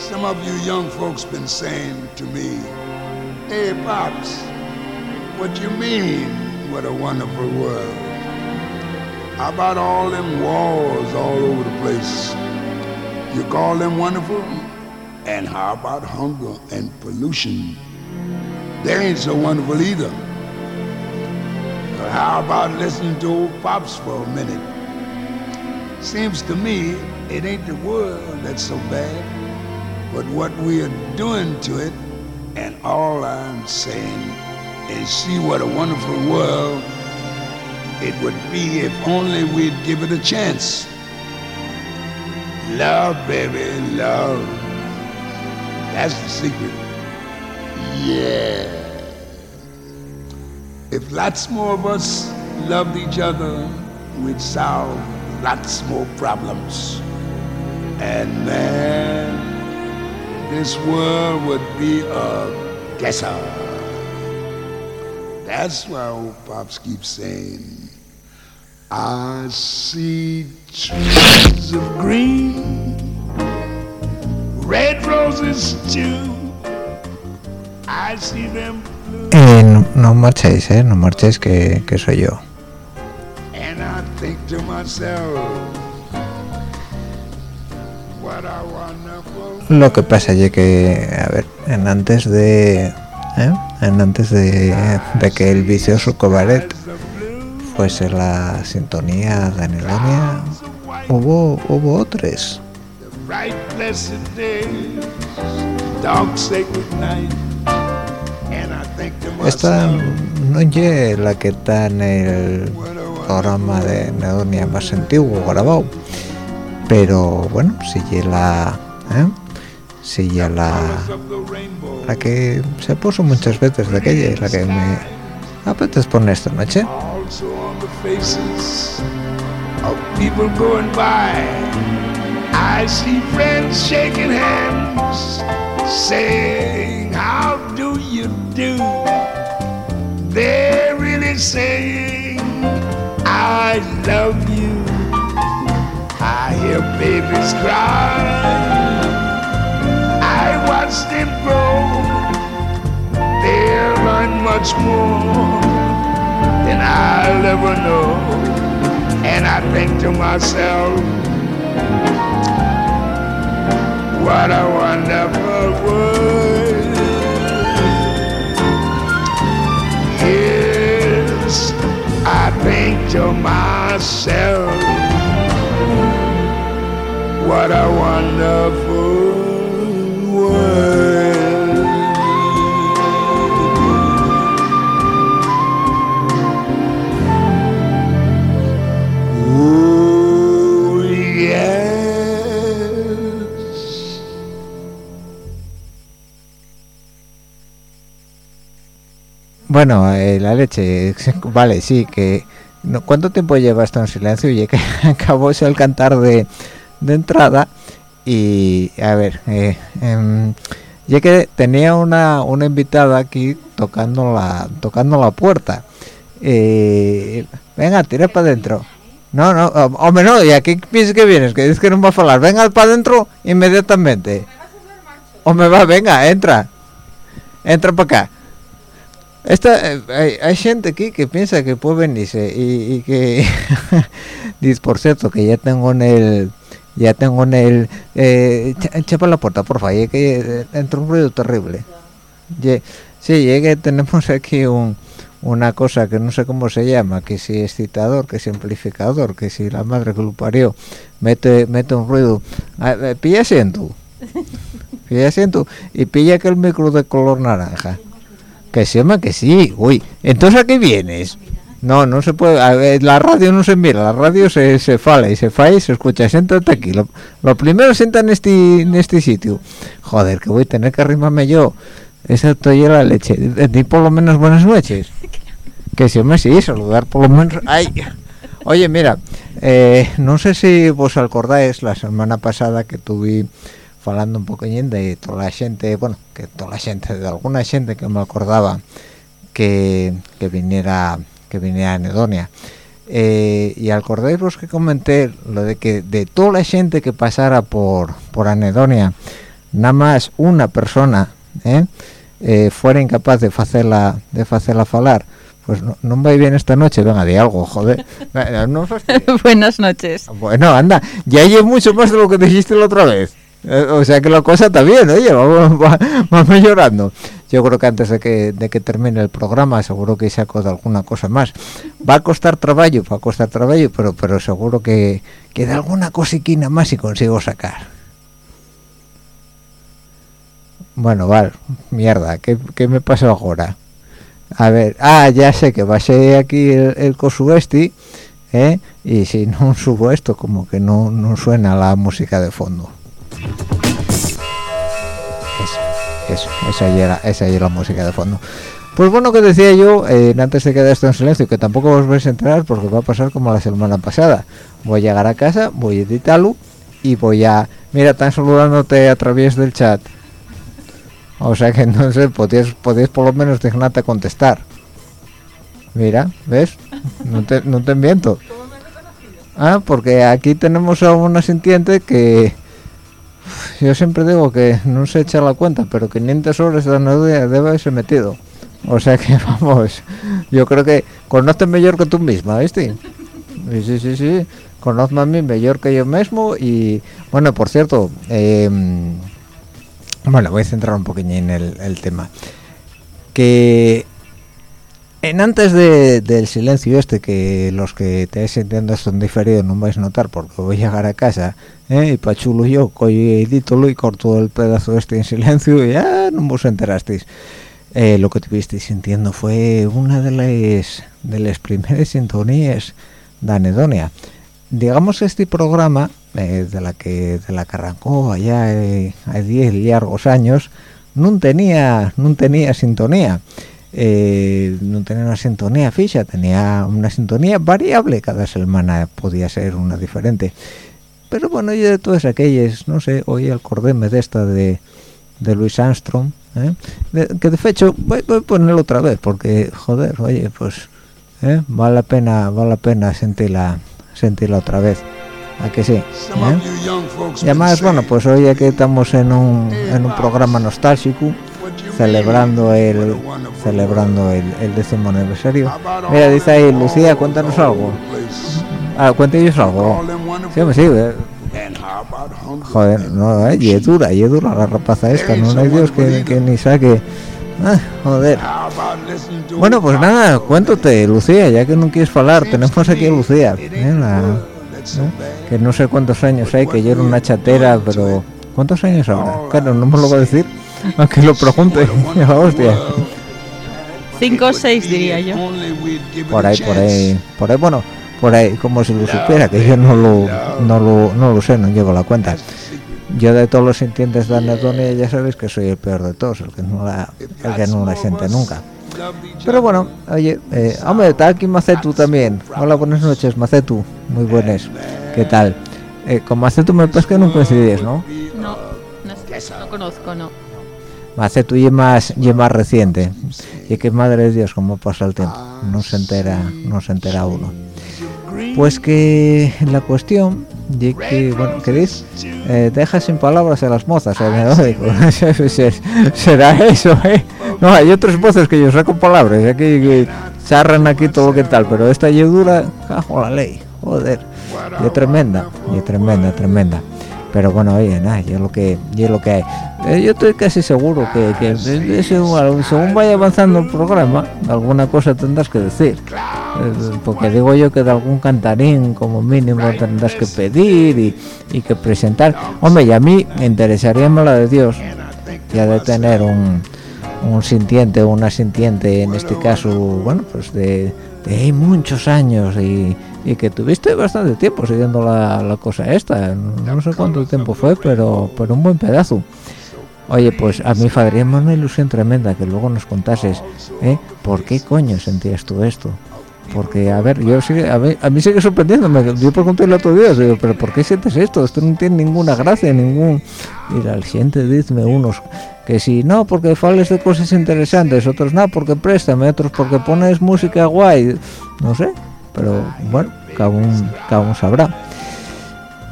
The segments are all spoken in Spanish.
Some of you young folks been saying to me, Hey, Pops, what you mean, what a wonderful world? How about all them wars all over the place? You call them wonderful? And how about hunger and pollution? They ain't so wonderful either. But how about listening to old Pops for a minute? Seems to me it ain't the world that's so bad, but what we are doing to it. And all I'm saying is see what a wonderful world it would be if only we'd give it a chance. Love, baby, love. That's the secret. Yeah. If lots more of us loved each other, we'd solve lots more problems. And man, this world would be a guesser. That's why old Pops keeps saying, I see trees of green, red roses too. I see them blue, Eh, no, no marchéis, ¿eh? No marchéis que, que soy yo. and I think to myself, what a wonderful Lo que pasa es que, a ver, en antes de... ¿eh? En antes de, de que el vicioso Cobaret fuese la sintonía de hubo, hubo otros. Esta no es la que está en el programa de Anedonia más antiguo grabado, pero bueno, si ya la... ¿eh? Si ya la... La que se puso muchas veces de aquella, la que me apetece poner esta noche. They're really saying, I love you. I hear babies cry. I watch them grow. They'll learn much more than I'll ever know. And I think to myself, what a wonderful world. Yes, I think to myself, what a wonderful. Bueno, eh, la leche, vale, sí, que... ¿Cuánto tiempo lleva esto en silencio? Y que acabó el cantar de, de entrada y, a ver, eh, em, ya que tenía una, una invitada aquí tocando la, tocando la puerta. Eh, venga, tira para adentro. No, no, hom- hombre, no, y aquí piensas que vienes, que dices que no va a hablar. Venga para adentro inmediatamente. Hombre, va, venga, entra. Entra para acá. Esta, eh, hay, hay gente aquí que piensa que puede venirse y, y que dice por cierto que ya tengo en el ya tengo en el eh, para la puerta por favor que eh, entra un ruido terrible Ye- sí que tenemos aquí un una cosa que no sé cómo se llama que si excitador que si amplificador que si la madre que lo parió mete mete un ruido pilla asiento pilla asiento y pilla que el micro de color naranja que se llama que sí, uy. Entonces a qué vienes? No, no se puede. a ver, la radio no se mira, la radio se, se fala y se falla y se escucha. Siéntate aquí. Lo, lo primero sienta en este, en este sitio. Joder, que voy a tener que arrimarme yo. Esa toalla la leche. Di por lo menos buenas noches. Que se me sí, saludar por lo menos. Ay. Oye, mira, eh, no sé si vos acordáis la semana pasada que tuve falando un poquillín de toda la gente, bueno, que toda la gente, de alguna gente que me acordaba que, que viniera que viniera a Anedonia. Eh, y acordáis vos que comenté lo de que de toda la gente que pasara por, por Anedonia, nada más una persona ¿eh? Eh, fuera incapaz de hacerla de hacerla falar pues no, no me va bien esta noche venga de algo joder. No buenas noches. Bueno anda ya hay mucho más de lo que dijiste la otra vez. Eh, o sea que la cosa está bien oye vamos, vamos llorando yo creo que antes de que, de que termine el programa seguro que saco de alguna cosa más va a costar trabajo va a costar trabajo pero pero seguro que, que de alguna cosiquina más y consigo sacar bueno, vale, mierda, ¿qué, ¿qué, me pasó ahora? A ver, ah, ya sé que va a ser aquí el, el cosu este, ¿eh? Y si no subo esto, como que no, no suena la música de fondo. Eso, esa era, esa era la música de fondo. Pues bueno, que decía yo, eh, antes de quedar esto en silencio, que tampoco os vais a enterar porque va a pasar como la semana pasada. Voy a llegar a casa, voy a editarlo y voy a... Mira, están saludándote a través del chat. O sea que sé, podéis, podéis por lo menos dejarte contestar. Mira, ¿ves? No te, no te miento. Ah, porque aquí tenemos a una sintiente que yo siempre digo que no se echa la cuenta, pero 500 horas de anodia debe haberse metido. O sea que vamos, yo creo que conoce mejor que tú misma, ¿viste? Sí, sí, sí, sí. Conozco a mí mejor que yo mismo y, bueno, por cierto, eh, bueno, voy a centrar un poquillo en el, tema. Que en antes de, del silencio este, que los que te sintiendo esto en diferido no vais a notar porque voy a llegar a casa ¿eh? y pachulo yo, cojo edítolo y corto el pedazo este en silencio y ya no os enterasteis. Eh, lo que tuvisteis sintiendo fue una de las de las primeras sintonías de Anedonia. Digamos este programa eh, de la que de la que arrancó allá eh, hay 10 largos años no tenía no tenía sintonía eh, no tenía una sintonía fija tenía una sintonía variable cada semana podía ser una diferente pero bueno yo de todas aquellas no sé hoy acordéme de esta de de Louis Armstrong ¿eh? de, que de hecho voy, voy, a ponerlo otra vez porque joder oye pues ¿eh? vale la pena vale la pena sentirla sentirla otra vez ¿A que sí? ¿Eh? Y además, bueno, pues hoy aquí estamos en un, en un programa nostálgico celebrando el celebrando el, el décimo aniversario. Mira, dice ahí, Lucía, cuéntanos algo. Ah, cuéntanos algo. Sí, me sigue. Joder, no, eh, y es dura, y es dura la rapaza esta, no, hay Dios que, que ni saque... Ah, joder. Bueno, pues nada, cuéntate, Lucía, ya que no quieres hablar, tenemos aquí Lucía, ¿eh? que no sé cuántos años hay, que yo era una chatera, pero ¿cuántos años ahora? Claro, no me lo voy a decir, aunque lo pregunte, la hostia. Cinco o seis diría yo. Por ahí, por ahí, por ahí, bueno, por ahí, como si lo supiera, que yo no lo, no lo, no lo sé, no llevo la cuenta. Yo de todos los sintientes de anedonia ya sabéis que soy el peor de todos, el que no la, el que no la siente nunca. Pero bueno, oye, eh, hombre, está aquí Macetu también. Hola, buenas noches, Macetu. Muy buenas. ¿Qué tal? Eh, con Macetu me parece que no coincidís, ¿no? No, no, no conozco, no. Macetu y más, y más reciente. Y que madre de Dios, cómo pasa el tiempo. No se entera, no se entera uno. Pues que la cuestión de que, bueno, ¿queréis? Eh, deja sin palabras a las mozas, ¿eh? será eso, ¿eh? No, hay otras voces que yo saco palabras, aquí que charran aquí todo que tal, pero esta dura, cajo la ley, joder, y tremenda, y tremenda, tremenda. Pero bueno, oye, nada, yo lo que, yo lo que hay. Eh, yo estoy casi seguro que, que según, según vaya avanzando el programa, alguna cosa tendrás que decir. Eh, porque digo yo que de algún cantarín como mínimo tendrás que pedir y, y que presentar. Hombre, y a mí me interesaría más la de Dios, ya de tener un un sintiente o una sintiente en este caso bueno pues de, de muchos años y, y, que tuviste bastante tiempo siguiendo la, la, cosa esta. No sé cuánto tiempo fue pero pero un buen pedazo. Oye pues a mí me una ilusión tremenda que luego nos contases ¿eh? por qué coño sentías tú esto porque a ver yo sigue a mí, a mí sigue sorprendiéndome. Yo pregunté el otro día digo pero por qué sientes esto esto no tiene ninguna gracia ningún mira el siguiente dime unos que si no porque fales de cosas interesantes otros no porque préstame otros porque pones música guay no sé pero bueno cada uno, sabrá.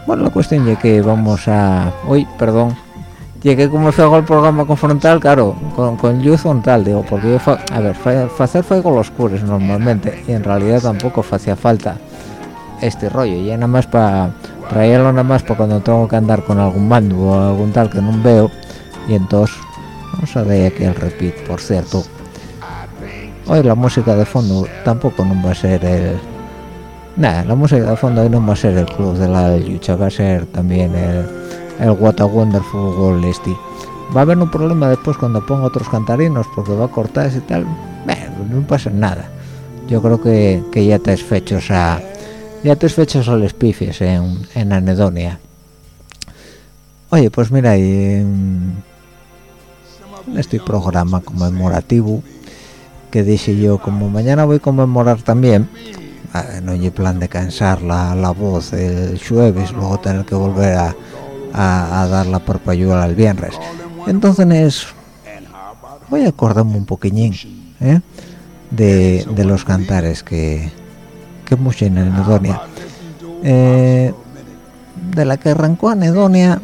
Bueno la cuestión es que vamos a hoy perdón. Llegué como hago el programa con frontal claro con, con luz frontal digo porque yo fa- a ver hacer fuego los cures normalmente y en realidad tampoco hacía falta este rollo. Y nada más para traerlo nada más para cuando tengo que andar con algún mando o algún tal que no veo y entonces vamos a ver aquí el repeat por cierto hoy la música de fondo tampoco no va a ser el nada la música de fondo hoy no va a ser el club de la lucha va a ser también el el What a Wonderful World va a haber un problema después cuando ponga otros cantarinos porque va a cortar y tal. No pasa nada. Yo creo que, que ya te has fechos a ya te has fechos a los en, en Anedonia. Oye pues mira y, este programa conmemorativo que dije yo como mañana voy a conmemorar también ah, no hay plan de cansar la, la voz el jueves luego tener que volver a, a, a dar la parpayuela el viernes entonces voy a acordarme un poquillín ¿eh? de, de los cantares que que mucho en Anedonia Eh, de la que arrancó Anedonia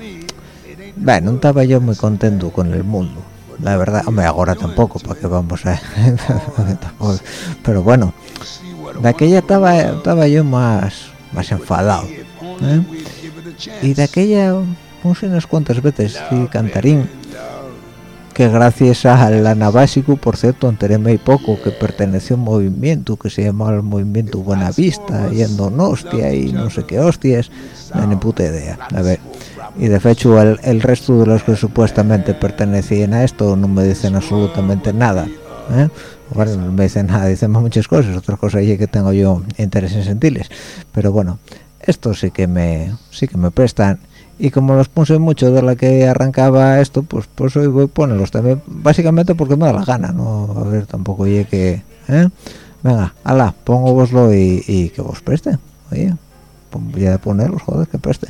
bueno, no estaba yo muy contento con el mundo la verdad, hombre, ahora tampoco, para que vamos a... pero bueno, de aquella estaba, estaba yo más, más enfadado. ¿eh? Y de aquella, sé unas cuantas veces, sí, cantarín, que gracias al anabásico, por cierto, enteréme y poco, que perteneció a un movimiento que se llamaba el Movimiento Buenavista, yendo en hostia y no sé qué hostias, no ni puta idea. A ver, y de hecho el, resto de los que supuestamente pertenecían a esto no me dicen absolutamente nada. ¿eh? Bueno, no me dicen nada, dicen muchas cosas, otras cosas es que tengo yo intereses sentiles. Pero bueno, esto sí que me sí que me prestan y como los puse mucho de la que arrancaba esto pues pues hoy voy a ponerlos también básicamente porque me da la gana no a ver tampoco oye que ¿eh? venga ala pongo voslo y, y que vos preste oye pues voy a ponerlos joder que preste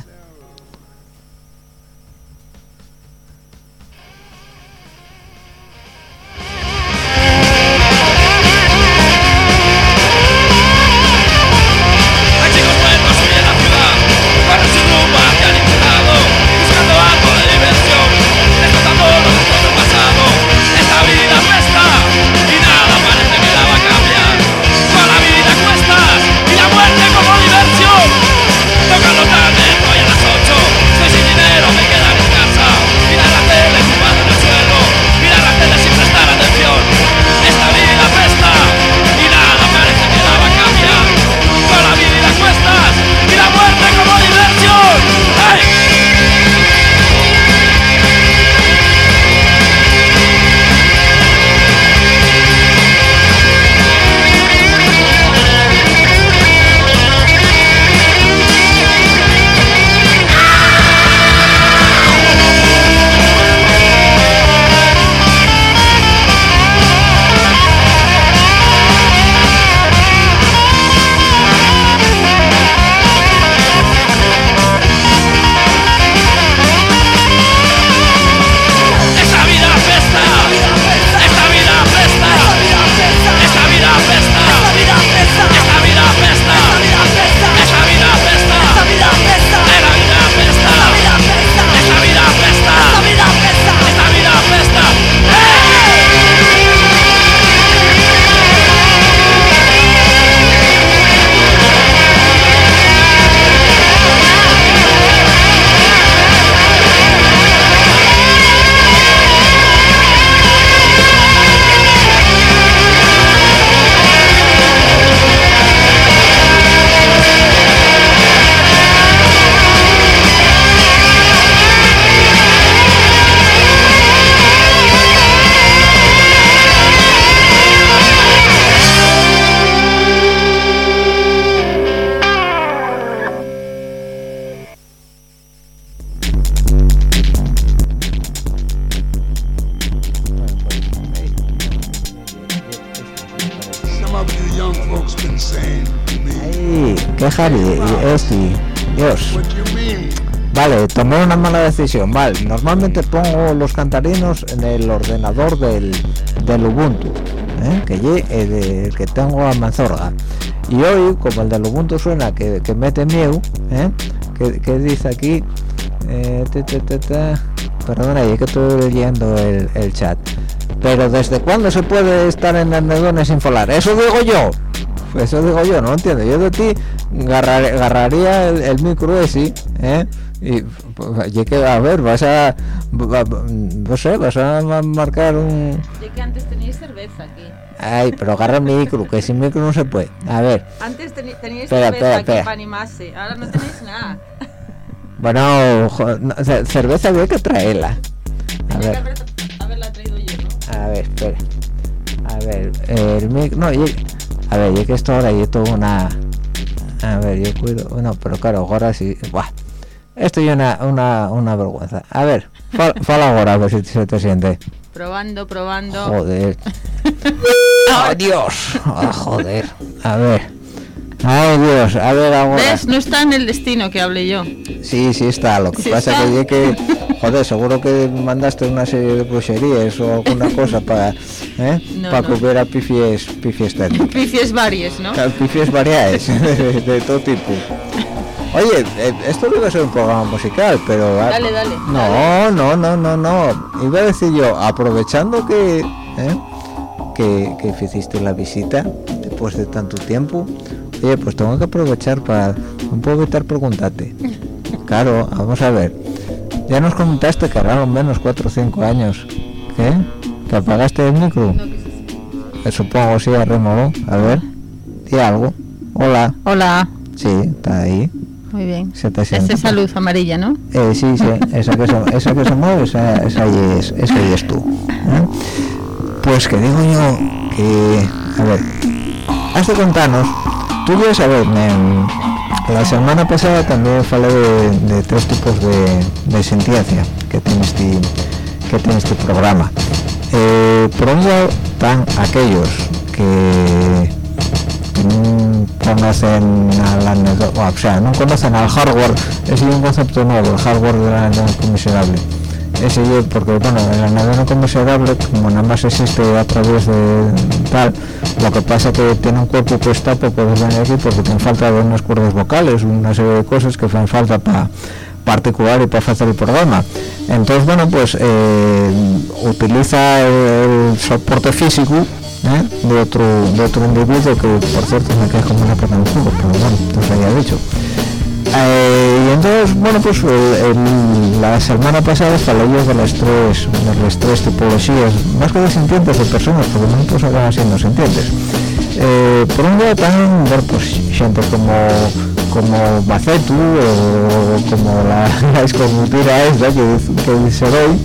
Dios. Vale, tomé una mala decisión. Vale, normalmente pongo los cantarinos en el ordenador del, del Ubuntu, ¿eh? que el que tengo a Manzorga. Y hoy, como el del Ubuntu suena que, que mete miedo, ¿eh? que, dice aquí, eh, te, te, perdona, y que estoy leyendo el, el chat. Pero ¿desde cuándo se puede estar en andedones sin falar? Eso digo yo. Eso digo yo, no entiendo. Yo de ti agarrar- agarraría el, el micro ese, ¿eh? Y, pues, que, a ver, vas a... va- no sé, vas a ma- marcar un... De que antes teníais cerveza aquí. Ay, pero agarra el micro, que sin micro no se puede. A ver, Antes teníais cerveza espera, aquí para animarse. Ahora no tenéis nada. bueno, jo- no, ce- cerveza había que traerla. A Tenía ver. haber- haberla traído yo, ¿no? A ver, espera. A ver, el mic... No, yo- a ver, yo que esto ahora yo tengo una... A ver, yo cuido... No, pero claro, ahora sí... Buah. Esto es una, una, una vergüenza. A ver, fal- fala ahora a ver si se te siente. Probando, probando. Joder. ¡Oh, Dios! Ah, joder. A ver. Ay, Dios. A ver ahora. ¿Ves? No está en el destino que hablé yo. Sí, sí está. Lo que Sí pasa está. que joder, seguro que mandaste una serie de brujerías o alguna cosa para, ¿eh? No, para no. que hubiera pifies, pifies. Pifies varias, ¿no? Pifies variadas de, de todo tipo. Oye, eh, esto debe ser un programa musical, pero Dale, dale, No, no, no, no, no. Iba a decir yo, aprovechando que, ¿eh? que, que hiciste la visita después de tanto tiempo, oye, pues tengo que aprovechar para un poco evitar preguntarte. Claro, vamos a ver. Ya nos comentaste que eran menos 4 o 5 años. ¿Qué? ¿Que apagaste el micro? No, que sí, Supongo sí. A ver, di algo. Hola. Hola. Sí, está ahí. Muy bien. Se te Es esa luz amarilla, ¿no? Eh, sí, sí, esa que se, esa que se mueve, esa, esa ahí es, esa ahí es tú. ¿eh? Pues que digo yo que, a ver, has de contarnos, tú sabes, me- la semana pasada también falé de, de tres tipos de, de sentencia que tiene este, que tiene este programa. Eh, por un lado están aquellos que no conocen al o sea, no conocen al hardware, es un concepto nuevo, el hardware del anedono conmiserable. Ese yo, porque bueno, el anedono conmiserable, como nada más existe a través de tal, lo que pasa que tiene un cuerpo que está para poder venir aquí porque tiene falta de unas cuerdas vocales, una serie de cosas que hacen falta para particular y para hacer el programa. Entonces, bueno, pues eh, utiliza el, soporte físico ¿eh? de otro de otro individuo que, por cierto, me cae como una en el culo, pero bueno, entonces haya dicho. Eh, y entonces, bueno, pues el- el- la semana pasada yo de las tres, de las tres tipologías, más que de sintientes de personas, porque no todos acaban siendo sintientes. Eh, por un lado también, bueno, pues gente como como Bacetu o como la, la esta que, que dice hoy,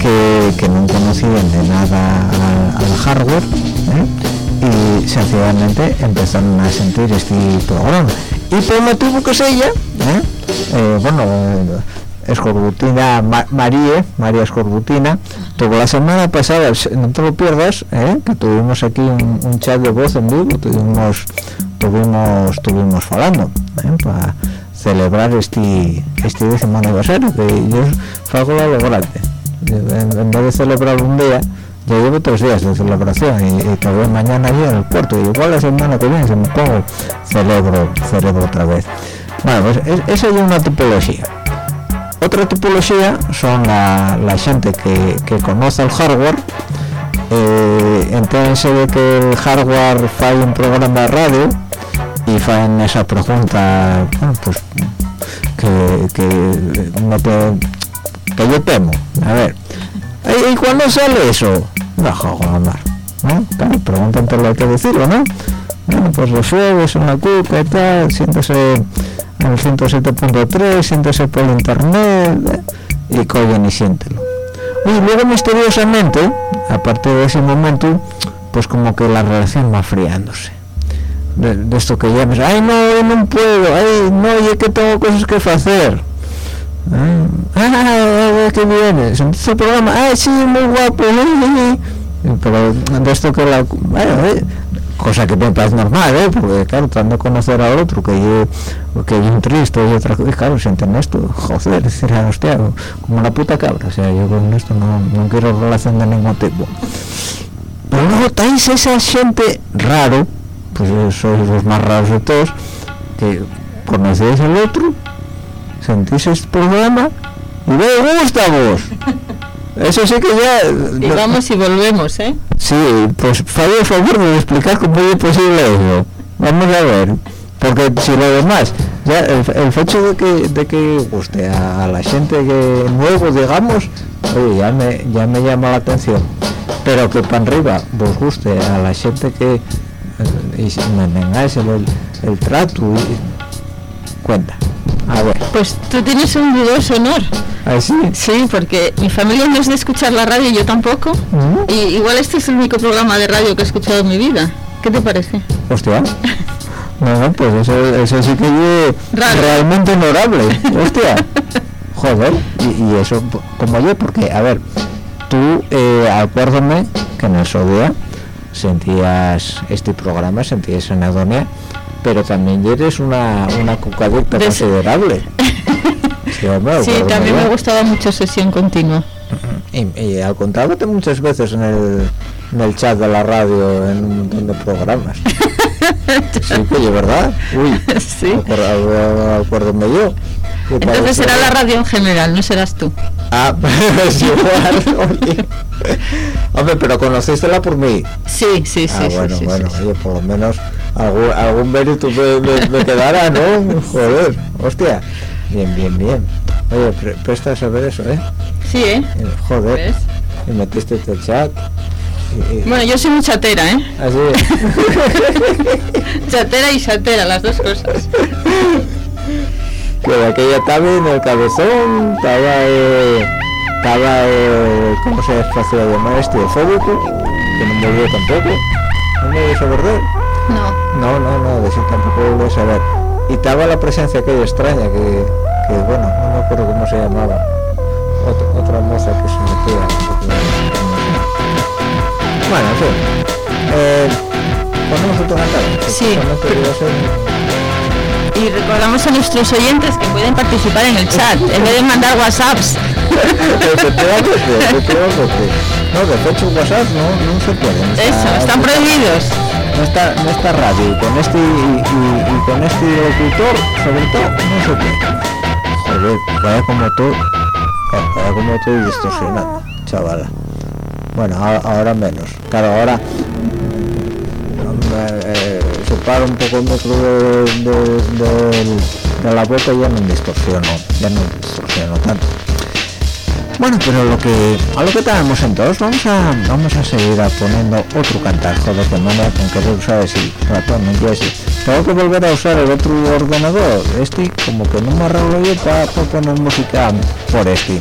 que, que no conocían de nada al, al hardware ¿eh? y sencillamente empezaron a sentir este programa y por motivo que sea ¿eh? Eh, bueno eh, Escorbutina Ma- María María Escorbutina tuvo la semana pasada no te lo pierdas ¿eh? que tuvimos aquí un, chat de voz en vivo tuvimos tuvimos tuvimos falando para celebrar este este décimo aniversario que yo a lo grande en vez de celebrar un día yo llevo tres días de celebración y, y todavía mañana yo en el puerto. Y igual la semana que viene se me pongo celebro celebro otra vez. Bueno pues es- esa es una tipología. Otra tipología son la, la gente que, que conoce el hardware eh, entérense de que el hardware falla un programa de radio y fan esa pregunta pues que, que no te que yo temo. A ver ¿y y cuándo sale eso? No joder la mar ¿no? claro, preguntan todo lo que decirlo ¿no? bueno pues los jueves en la cuca y tal siéntese en el 107.3 siéntese por internet y cogen y siéntelo y luego misteriosamente a partir de ese momento pues como que la relación va friándose de, esto que llamas ay no no puedo ay no oye que tengo cosas que hacer ah ah, programa ay sí muy guapo eh, eh". pero de esto que la bueno, eh, cosa que me parece normal ¿eh? porque claro tratando de conocer al otro que yo que yo un triste y otra cosa claro sienten esto joder decir hostia como una puta cabra o sea yo con esto no, no quiero relación de ningún tipo pero luego estáis esa gente raro pues eh, sois los más raros de todos que conocéis al otro sentís este programa y me gusta vos. Eso sí que ya... Y vamos y volvemos, ¿eh? Sí, pues favor, favor de explicar cómo es posible eso. Vamos a ver. Porque si lo demás, ya el, el hecho de que, de que guste a, a la gente que nuevo, digamos, oye, ya me, ya me llama la atención. Pero que para arriba vos guste a la gente que eh, y si me vengáis el, el trato y cuenta. A ver, Pues tú tienes un dudoso honor. así. Sí, porque mi familia no es de escuchar la radio y yo tampoco. ¿Mm? Y igual este es el único programa de radio que he escuchado en mi vida. ¿Qué te parece? Hostia. No, no, pues eso, eso sí que es Raro. realmente honorable. Hostia. Joder. Y, y eso, como yo, porque, a ver, tú, eh, acuérdame que en el Sodea sentías este programa, sentías anedonia, pero también eres una, una cucadita Des- considerable. Sí, hombre, Sí, acuérdame también me gustaba mucho sesión continua. Y, y al contándote muchas veces en el, en el chat de la radio en un montón de programas. sí, oye, ¿verdad? Uy, Sí. acuérdame, yo. Entonces será la radio en general, no serás tú. Ah, es igual, oye. Hombre, pero conocístela por mí. Sí, sí, sí, ah, sí, bueno, sí, bueno, sí, sí. oye, por lo menos algún, algún mérito me, me, me quedará, ¿no? Joder, hostia. Bien, bien, bien. Oye, pre- presta a saber eso, ¿eh? Sí, ¿eh? Eh, Joder. ¿Ves? y metiste el chat Bueno, yo soy muy chatera, ¿eh? así Chatera y chatera, las dos cosas. de aquella estaba en el cabezón estaba eh, estaba eh, cómo se hacía llamar este fóbico que no me olvidé tampoco no me voy a saber de él No. no no no de eso tampoco lo voy a saber y estaba la presencia aquella extraña que, que bueno no me acuerdo cómo se llamaba Ot- otra moza que se metía bueno en fin eh, ponemos otro cantado Sí. Y recordamos a nuestros oyentes que pueden participar en el chat en vez de mandar WhatsApps. No, de hecho WhatsApp no, no se puede. no está- Eso, están prohibidos. No está, no está radio con este y, y- y con este locutor, sobre todo, no se puede. Joder, vaya como tú, vaya como estoy distorsionando, chavala. Bueno, ahora menos. Claro, ahora eh, separo un poco el metro de, de- la boca y ya no distorsiono, ya no distorsiono tanto. Bueno, pero lo que a lo que estábamos entonces, vamos a vamos a seguir a poniendo otro cantar, joder, que manera con querer usar ese ratón, quiero decir. Tengo que volver a usar el otro ordenador, este como que no me arreglo yo para poner música por este.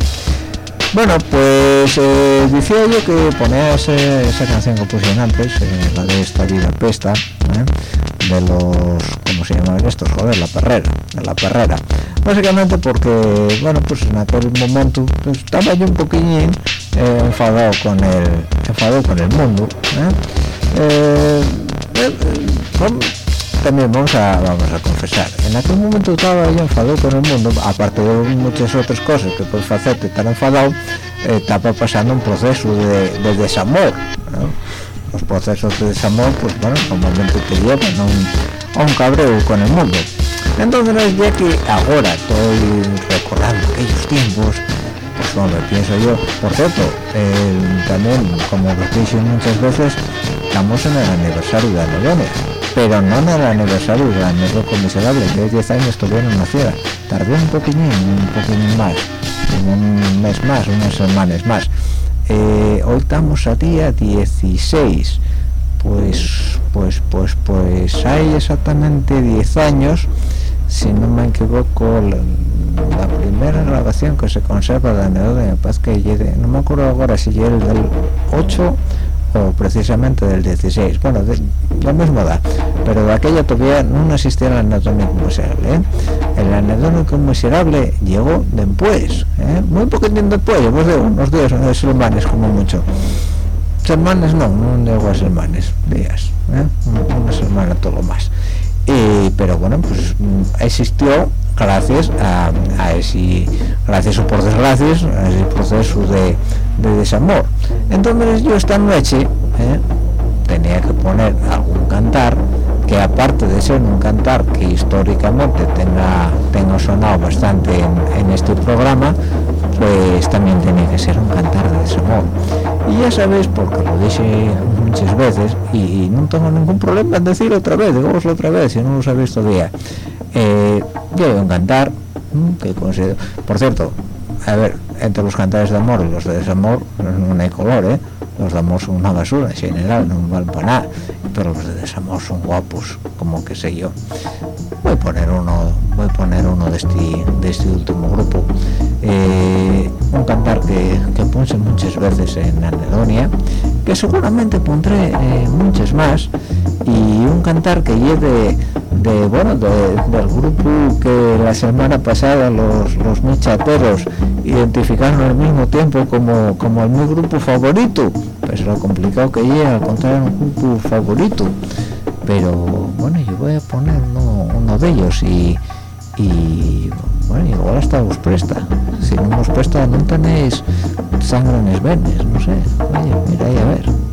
Bueno, pues eh, decía yo que ponía esa canción que pusieron antes, eh, la de esta vida pesta, ¿eh? De los, ¿cómo se llaman estos? Joder, la perrera, de la perrera. Básicamente porque, bueno, pues en aquel momento pues, estaba yo un poquillín eh, enfadado con el, enfadado con el mundo. ¿eh? Eh, también vamos a vamos a confesar en aquel momento estaba yo enfadado con el mundo aparte de muchas otras cosas que puedes hacerte estar enfadado estaba pasando un proceso de, de desamor. Los procesos de desamor pues bueno normalmente te llevan a un, un cabreo con el mundo. Entonces ya que ahora estoy recordando aquellos tiempos pues bueno, pienso yo por cierto también como lo dicho muchas veces estamos en el aniversario de Anodonia pero no en el aniversario del anécdota miserable que 10 años todavía no naciera tardé un poquillín un poquillín más un mes más unas semanas más Eh, hoy estamos a día 16 pues pues pues pues hay exactamente 10 años si no me equivoco la, la primera grabación que se conserva de anécdota me parece que llegue- no me acuerdo ahora si era el del 8 o precisamente del 16 bueno de la misma edad pero de aquella todavía no existía el anatómico miserable ¿eh? el anatómico miserable llegó después ¿eh? muy poquitín después os digo unos días semanas como mucho semanas no no llegó a semanas días ¿eh? una una semana todo lo más y, pero bueno pues mm, existió gracias a, a ese gracias o por desgracias a ese proceso de, de desamor entonces yo esta noche ¿eh? tenía que poner algún cantar que aparte de ser un cantar que históricamente tenga, tenga sonado bastante en, este programa, pues también tiene que ser un cantar de desamor. Y ya sabéis, porque lo dije muchas veces, y, no tengo ningún problema en decirlo otra vez, digo otra vez, si no lo sabéis todavía, eh, yo voy a cantar, que considero, por cierto, a ver, entre los cantares de amor y los de desamor no hay color, ¿eh? Los de amor son una basura en general, no valen para nada, pero los de desamor son guapos, como que sé yo. Voy a poner uno, voy a poner uno de este, de este último grupo. Eh, un cantar que, que puse muchas veces en Anedonia, que seguramente pondré eh, muchas más, y un cantar que lleve de bueno del grupo que la semana pasada los, los michateros identificaron al mismo tiempo como, como el mi grupo favorito. Pues lo complicado que llega encontrar un grupo favorito. Pero bueno yo voy a poner uno, de ellos y, y bueno igual hasta os presta. Si no os presta no tenéis las venas no sé. Vaya mira ahí a ver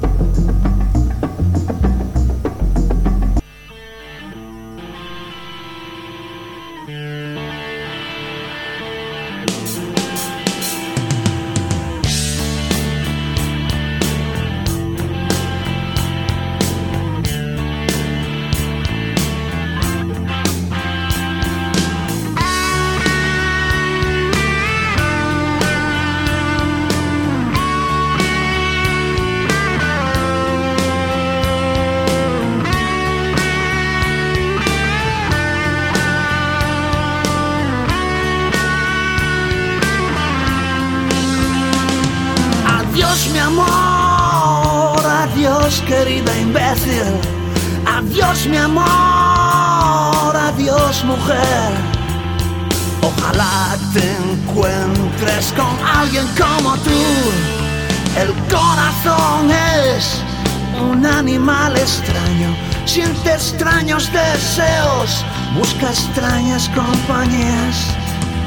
busca extrañas compañías.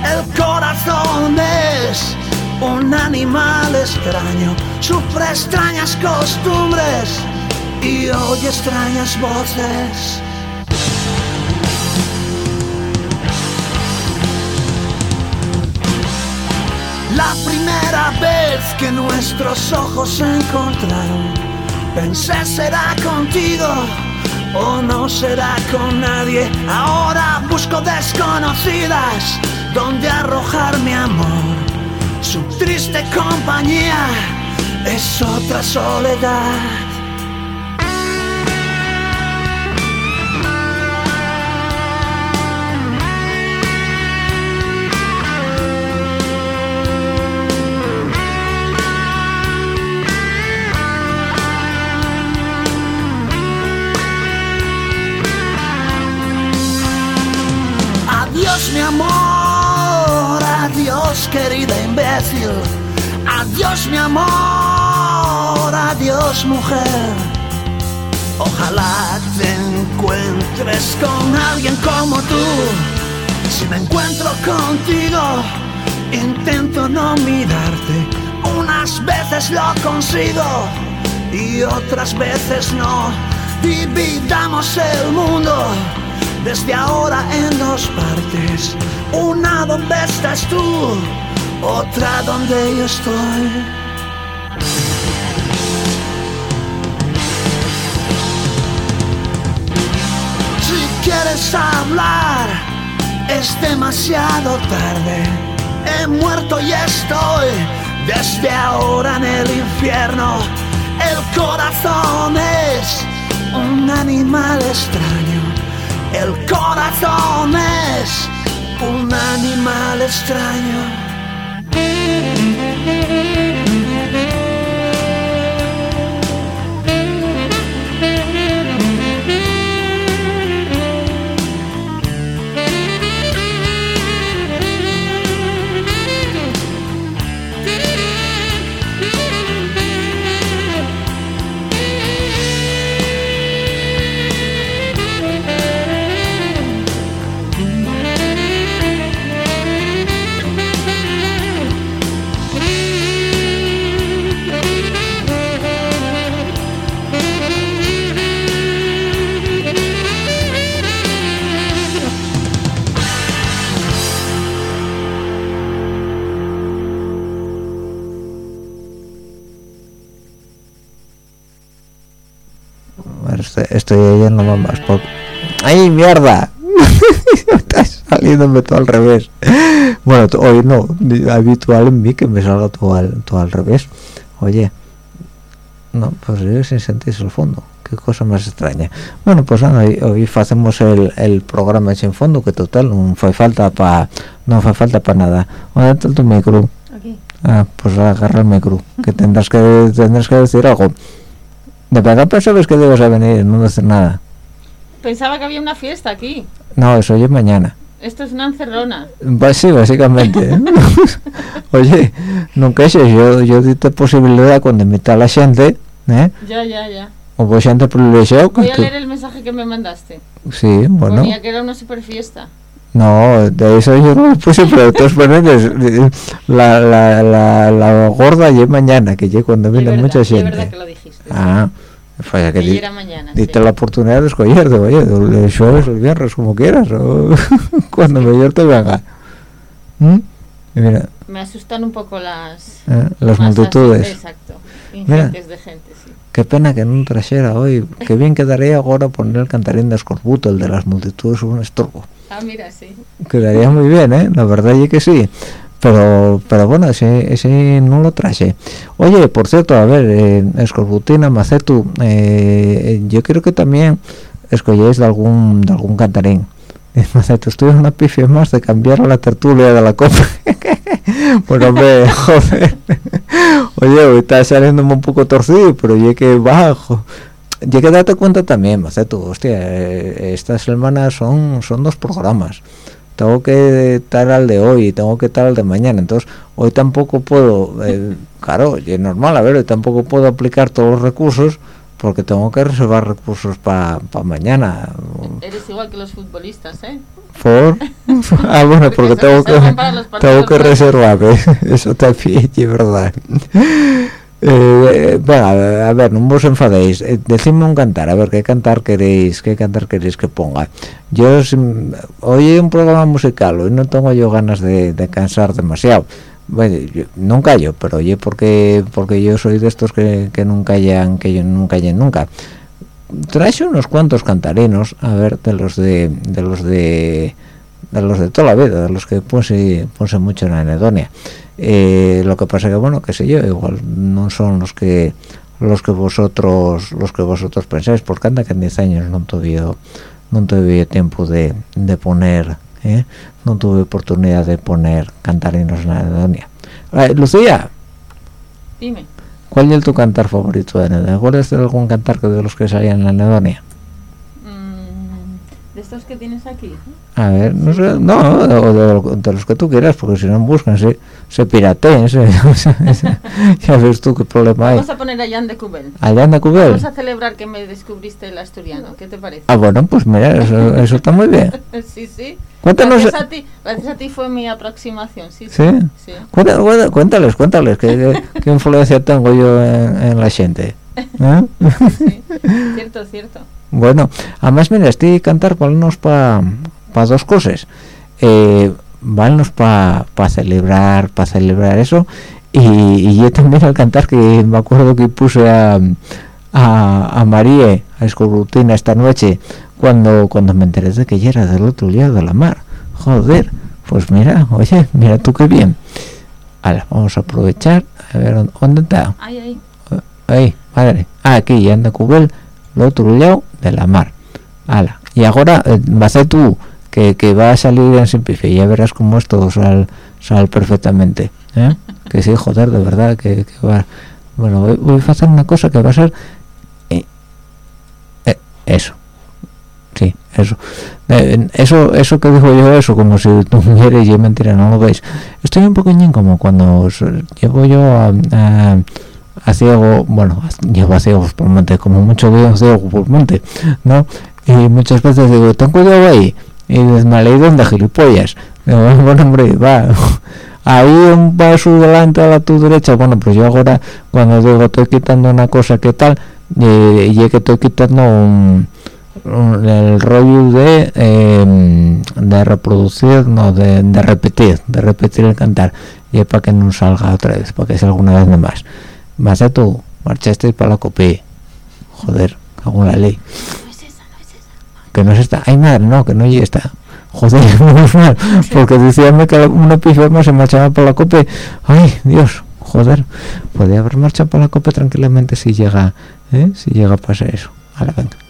El corazón es un animal extraño, sufre extrañas costumbres y oye extrañas voces. La primera vez que nuestros ojos se encontraron, pensé será contigo o no será con nadie. Ahora busco desconocidas donde arrojar mi amor. Su triste compañía es otra soledad. Querida imbécil, adiós mi amor, adiós mujer. Ojalá te encuentres con alguien como tú. Si me encuentro contigo, intento no mirarte. Unas veces lo consigo y otras veces no. Dividamos el mundo desde ahora en dos partes. Una donde estás tú, otra donde yo estoy. Si quieres hablar, es demasiado tarde. He muerto y estoy desde ahora en el infierno. El corazón es un animal extraño el corazón es un animal extraño. Thank you. Estoy, estoy leyendo más porque ay mierda está saliéndome todo al revés bueno hoy no habitual en mí que me salga todo al, todo al revés oye no pues yo sin sentirse el fondo qué cosa más extraña bueno pues hoy, hoy hacemos el, el programa sin fondo que total no fue falta para no fue falta para nada ¿dónde está tu micro? Aquí. Ah, pues agarra el micro, que tendrás que tendrás que decir algo. De verdad pensabas que debes a venir no decir nada. Pensaba que había una fiesta aquí. No, eso oye mañana. Esto es una encerrona. Pues sí, básicamente. ¿eh? oye, nunca sé, yo, yo diste posibilidad cuando invita a la gente, ¿eh? Ya, ya, ya. O vos gente privilegiado. Voy a leer el mensaje que me mandaste. Sí, bueno. Ponía que era una super fiesta. No, de eso yo no lo puse, pero eh, la, la, la, la gorda y mañana, que ya cuando Es viene mucha es gente. verdad que lo dijiste. sí. Falla que di- mañana. diste sí. la oportunidad de escoger, de, oye, el jueves, el viernes, como quieras, o cuando mejor te venga. ¿Mm? Mira, Me asustan un poco las... eh, las multitudes. Exacto. Mira. De gente, sí. Qué pena que no trajera hoy. Qué bien quedaría ahora poner el cantarín de Escorbuto, el de las multitudes, un estorbo. Ah, mira, sí. Quedaría muy bien, ¿eh? La verdad es que sí. Pero, pero bueno, ese, ese no lo traje. Oye, por cierto, a ver, eh, Escorbutina, Macetu, eh, yo creo que también escogéis de algún, de algún cantarín. Eh, Macetu, estoy en una pifia más de cambiar a la tertulia de la copa. bueno, hombre, joder. Oye, está saliéndome un poco torcido, pero yo que bajo. Yo que date cuenta también, Macetu, hostia, eh, estas semanas son, son dos programas. Tengo que estar al de hoy y tengo que estar al de mañana. Entonces, hoy tampoco puedo, eh, claro, es normal, a ver, hoy tampoco puedo aplicar todos los recursos porque tengo que reservar recursos para mañana. Eres igual que los futbolistas, ¿eh? ¿Por? ah, bueno, porque tengo que, tengo que reservar, ¿ves? Eso también es verdad. Eh, bueno, a ver, no os enfadéis. Eh, decidme un cantar, a ver qué cantar queréis, qué cantar queréis que ponga. Yo si- hoy un programa musical, hoy no tengo yo ganas de, cansar demasiado. Bueno, yo- nunca yo, pero oye, porque porque yo soy de estos que, que nunca hayan, que yo nunca hayan nunca. Traje unos cuantos cantarinos, a ver, de los de, de los de de los de toda la vida, de los que puse, puse mucho en la anedonia. Eh, lo que pasa que bueno, que sé yo, igual no son los que los que vosotros los que vosotros pensáis, porque anda que en 10 años no tuve no tuve tiempo de, de poner, ¿eh? no tuve oportunidad de poner cantarinos en la anedonia. Eh, Lucía, Dime. ¿cuál es tu cantar favorito de anedonia? ¿Cuál es algún cantar que de los que salían en la anedonia? De estos que tienes aquí. A ver, no sé, no, o de, de los que tú quieras, porque si no buscan, se, se pirateen, se- ya ves tú qué problema hay. Vamos a poner a Jan de Cubel. Allá anda Cubel. Vamos a celebrar que me descubriste el asturiano. ¿Qué te parece? Ah, bueno, pues mira, eso, eso está muy bien. sí, sí. Cuéntanos, Gracias a ti, gracias a ti fue mi aproximación. Sí, ¿Sí? sí. Cuéntales, cuéntales, cuéntales, qué- qué influencia tengo yo en, en la gente. ¿Eh? sí. Cierto, cierto. Bueno, además, mira, estoy cantar valnos para pa dos cosas. Eh, valnos para pa celebrar, para celebrar eso. Y, y yo también al cantar que me acuerdo que puse a, a, a María, a Escorbutina esta noche, cuando cuando me enteré de que ella era del otro lado de la mar. Joder, pues mira, oye, mira tú qué bien. Ahora, vamos a aprovechar. A ver, ¿dónde- ¿dónde está? Ay, ay. Ay, madre. Ah, aquí, ya anda Cubel, el otro lado de la mar. Ala. Y ahora, eh, vas a tú, que, que va a salir en simplifique, ya verás cómo esto sal, sal perfectamente. ¿eh? que sí, joder, de verdad, que, que va... Bueno, voy, voy a hacer una cosa que va a ser... eh, eh, eso. Sí, eso. Eh, eso eso que dijo yo, eso, como si tú quieres y mentira, no lo veis. Estoy un poquillín como cuando os- llevo yo a, a, a ciego, bueno, llevo a ciegos por monte, como mucho veo ciego por monte, ¿no? Y muchas veces digo, ten cuidado ahí, y desmaleído de gilipollas. Digo, bueno, hombre, va, ahí un paso delante a la tu derecha, bueno, pues yo ahora, cuando digo, estoy quitando una cosa que tal, y es que estoy quitando un, el rollo de eh, de reproducir, no, de, de repetir, de repetir el cantar, y es para que no salga otra vez, para que sea alguna vez más. Más a tú, marchaste para la copia. Joder, según la ley. Que no es esta. Ay madre no que no y está joder menos mal porque decíanme que una pifema se marchaba por la cope. Ay dios joder. Podía haber marchado por la cope tranquilamente si llega ¿eh? si llega a pasar eso. A la venga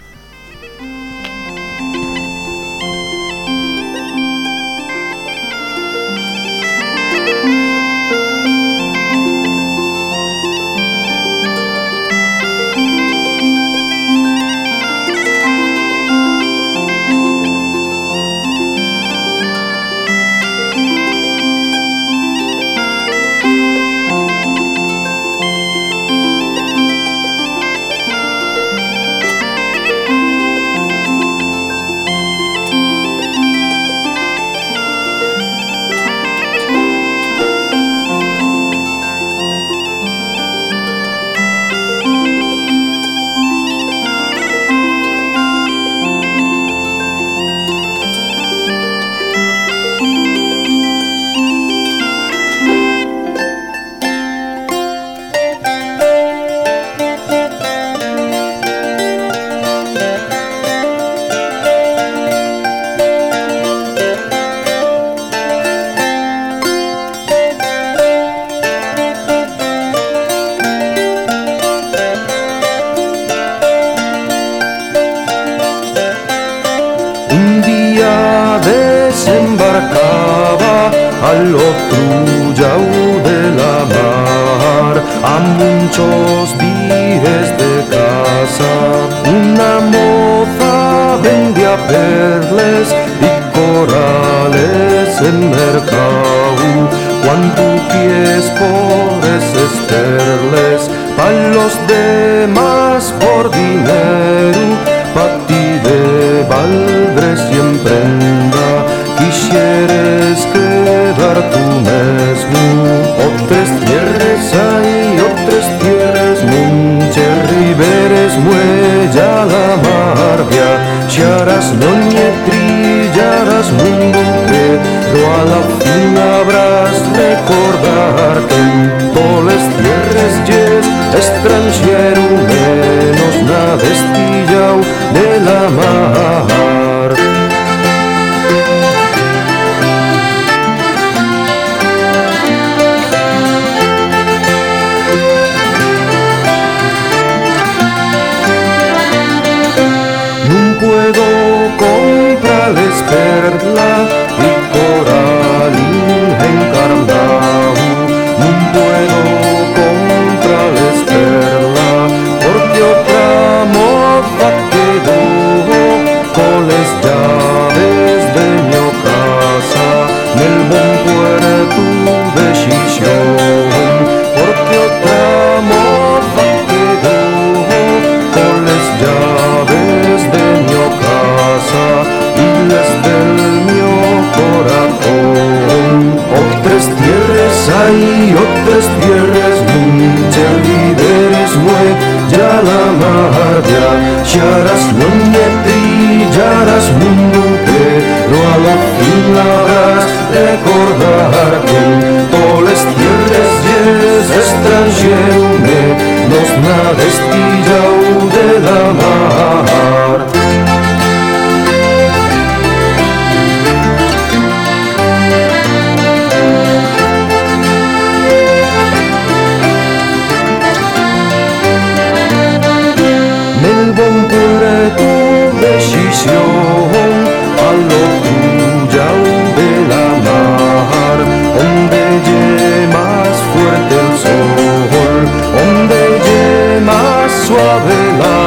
lado de la mar a muchos días de casa. Una moza vendía perles y corales en mercado. Cuando pies por perles, pa' los demás por dinero, pa' ti de valdre siempre quisieres mismo. Otras tierras hay, otras tierras, muchas riberes, muella la marbia, charas no trillarás mundo, pero a la fin habrás recordar que en todas las tierras yes, extranjero menos nada estillao de la mar. Hay, otras tierras, muchas líderes mue, ya la mardia, charas no me trillarás mundo, pero a la fin habrás recordar que en todas tierras yes extranjero me, nos estillao de la mar. Suave el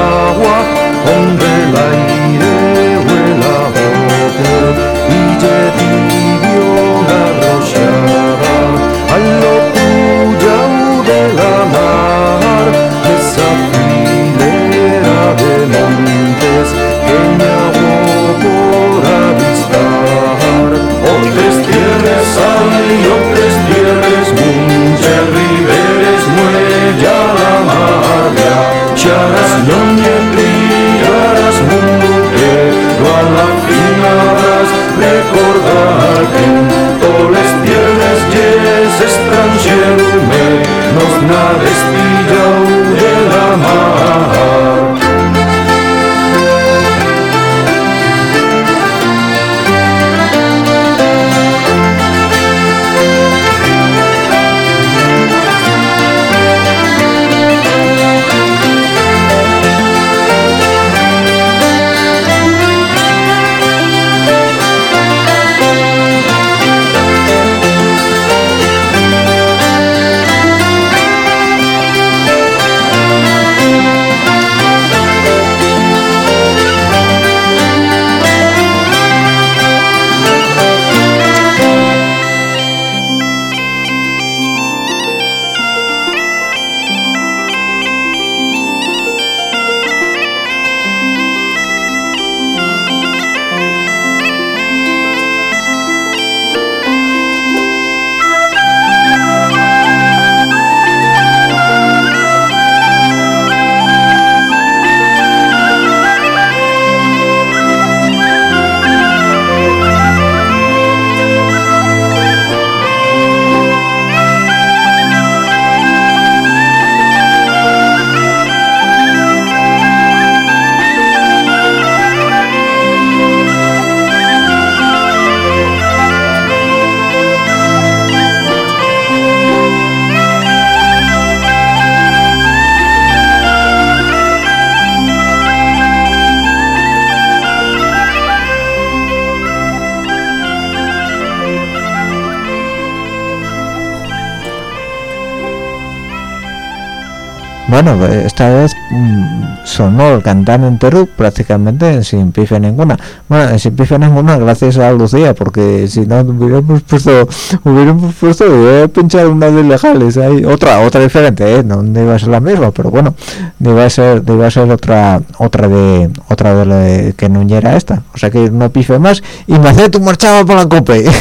bueno esta vez mm, sonó el cantar entero prácticamente sin pife ninguna. Bueno sin pife ninguna gracias a Lucía porque si no hubiéramos puesto hubiéramos puesto voy a pinchar una de legales ahí. Otra otra diferente ¿eh? no iba a ser la misma pero bueno iba a ser iba a ser otra otra de otra de, la que no era esta. O sea que no pife más y Macetu marchaba por la cope.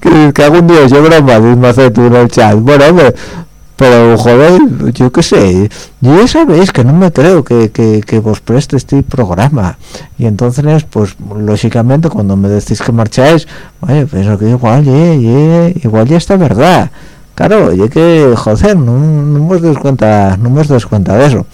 Que, algún día yo broma dice Macetu en el bueno hombre pero joder yo qué sé yo ya sabéis que no me creo que, que, vos preste este programa. Y entonces pues lógicamente cuando me decís que marcháis oye pienso que igual ye, ye, igual ya está verdad claro y que joder no, no me das cuenta no me das cuenta de eso.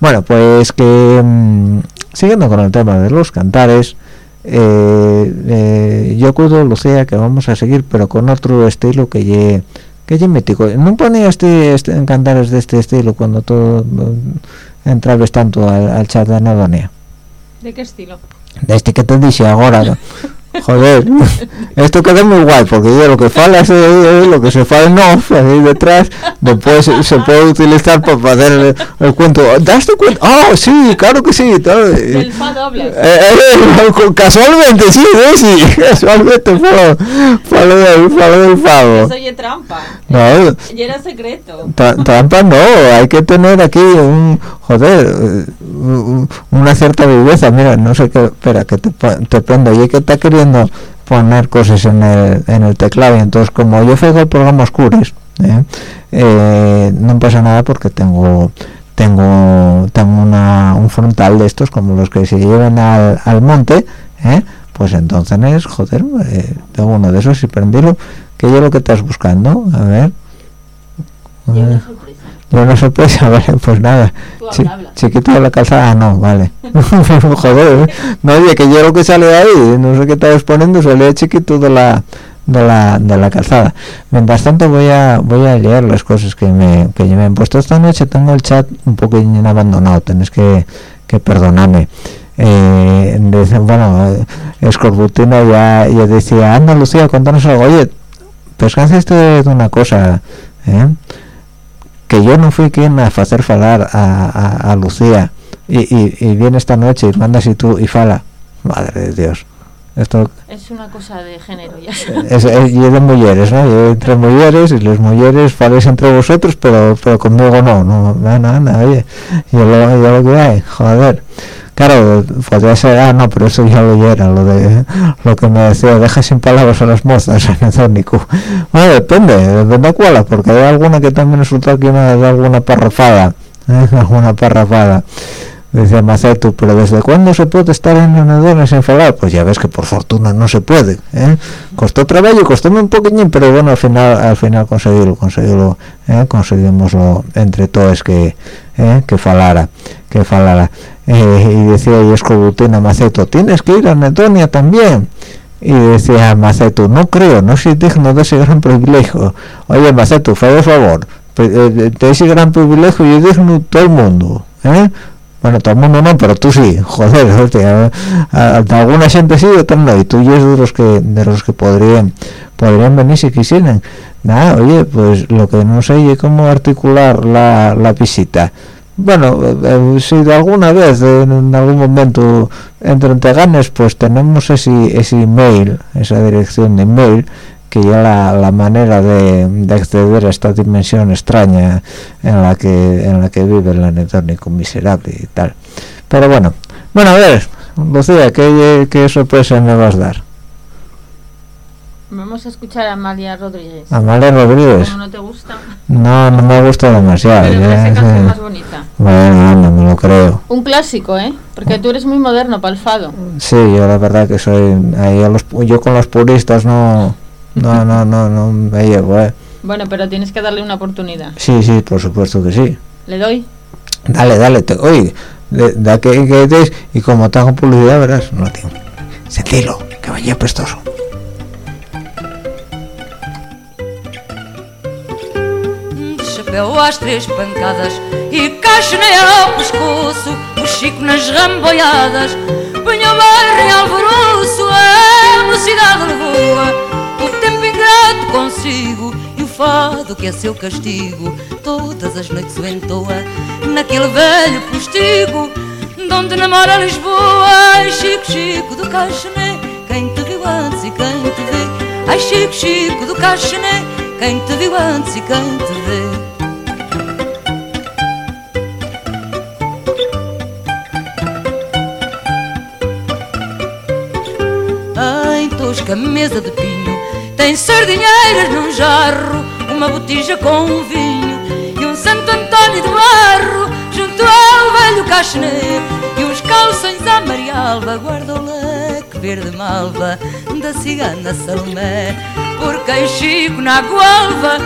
Bueno pues que mmm, siguiendo con el tema de los cantares eh, eh, yo cuido Lucía que vamos a seguir pero con otro estilo que ye que yo mítico no ponía este, este cantares de este estilo cuando todo entrabas tanto al, al chat de Anadonia ¿De qué estilo? de este que te dije ahora. joder esto queda muy guay porque yo lo que fala es lo que se fala off ahí detrás después se, puede utilizar para hacer el, el cuento ¿das tu cuenta? ah sí claro que sí Del fa doble. eh, eh, casualmente sí, sí, casualmente falo, falo del, falo del oye trampa. No, Y era secreto. tra- trampa no, hay que tener aquí un, joder, eh, un- una cierta viveza, mira, no sé qué, espera, que te, te prendo, y es que está queriendo poner cosas en el, en el teclado, y entonces como yo fego el programa oscuros, ¿eh? Eh, no pasa nada porque tengo tengo tengo una, un frontal de estos como los que se llevan al, al monte, ¿eh? pues entonces, joder, eh, tengo uno de esos y prendilo, que yo lo que estás buscando, a ver. Yo una sorpresa, vale, pues nada. Chiquito de la calzada, no, vale. Joder, ¿eh? no, oye, que yo lo que sale de ahí, no sé qué estabas poniendo, sale chiquito de la de la, de la calzada. Mientras tanto voy a voy a leer las cosas que me, que me han puesto esta noche. Tengo el chat un poco abandonado, tenés que, que perdonarme. Eh, bueno, eh, Escorbutina ya, ya decía, anda Lucía, contanos algo. Oye, pescanse esto de una cosa, ¿eh? Que yo no fui quien a hacer falar a, a, a Lucía. Y, y, y viene esta noche y mandas y tú y fala. Madre de Dios. Esto Es una cosa de género, ya. es, es, de mujeres ¿no? Yo entre mujeres y las mujeres faléis entre vosotros pero pero conmigo no no anda, anda, oye. Yo lo, yo lo que hay joder claro podría ser ah no pero eso ya lo era lo de lo que me decía deja sin palabras a las mozas tónico bueno depende depende cuál porque hay alguna que también resulta que me da alguna parrafada ¿eh? alguna parrafada Dice Macetu, pero ¿desde cuándo se puede estar en anedones falar? Pues ya ves que por fortuna no se puede, ¿eh? Costó trabajo, costóme un poquillín, pero bueno, al final al final conseguirlo, conseguirlo, ¿eh? conseguimoslo entre todos que ¿eh? que falara, que falara. Eh, y decía y Escobutina Macetu, tienes que ir a Anedonia también. Y decía Macetu, no creo, no soy digno de ese gran privilegio. Oye Macetu, fue favor, eh, de ese gran privilegio y digno todo el mundo, ¿eh? bueno todo el mundo no pero tú sí joder hostia, a- alguna gente sí otra no y tú y es de los que de los que podrían podrían venir si quisieran nada oye pues lo que no sé es cómo articular la, la visita bueno eh, eh, si alguna vez en, en algún momento entre ganes pues tenemos ese ese email esa dirección de email que ya la, la manera de, de acceder a esta dimensión extraña en la que en la que vive el anetónico miserable y tal pero bueno bueno a ver Lucía ¿qué, qué sorpresa me vas a dar? Vamos a escuchar a Amalia Rodríguez. Amalia Rodríguez Como no te gusta, no no me gusta demasiado pero esa canción más bonita. bueno anda, me lo creo Un clásico, ¿eh? Porque tú eres muy moderno para el fado. sí yo la verdad que soy ahí a los, yo con los puristas no no no no no me llevo eh. Bueno, pero tienes que darle una oportunidad. sí sí por supuesto que sí ¿Le doy? Dale, dale, te, oye, de, de que, que des, y como tengo publicidad, verás, no tengo. Sentilo, que vaya prestoso. De chapéu às três pancadas e caixoneia ao pescoço, o chico nas ramboiadas, punha o barro em alvoroço, a mocidade levou-a, o tempo ingrato consigo e o fado que é seu castigo, todas as noites o entoa Naquele velho postigo De onde namora Lisboa. Ai Chico, Chico do Caixané Quem te viu antes e quem te vê? Ai Chico, Chico do Caixané Quem te viu antes e quem te vê Tosca mesa de pinho Tem sardinheiras num jarro Uma botija com vinho E um Santo António de barro Junto ao velho caixonê E uns calções à Marialva Guarda o leque verde malva Da cigana Salomé Porque Chico na Gualva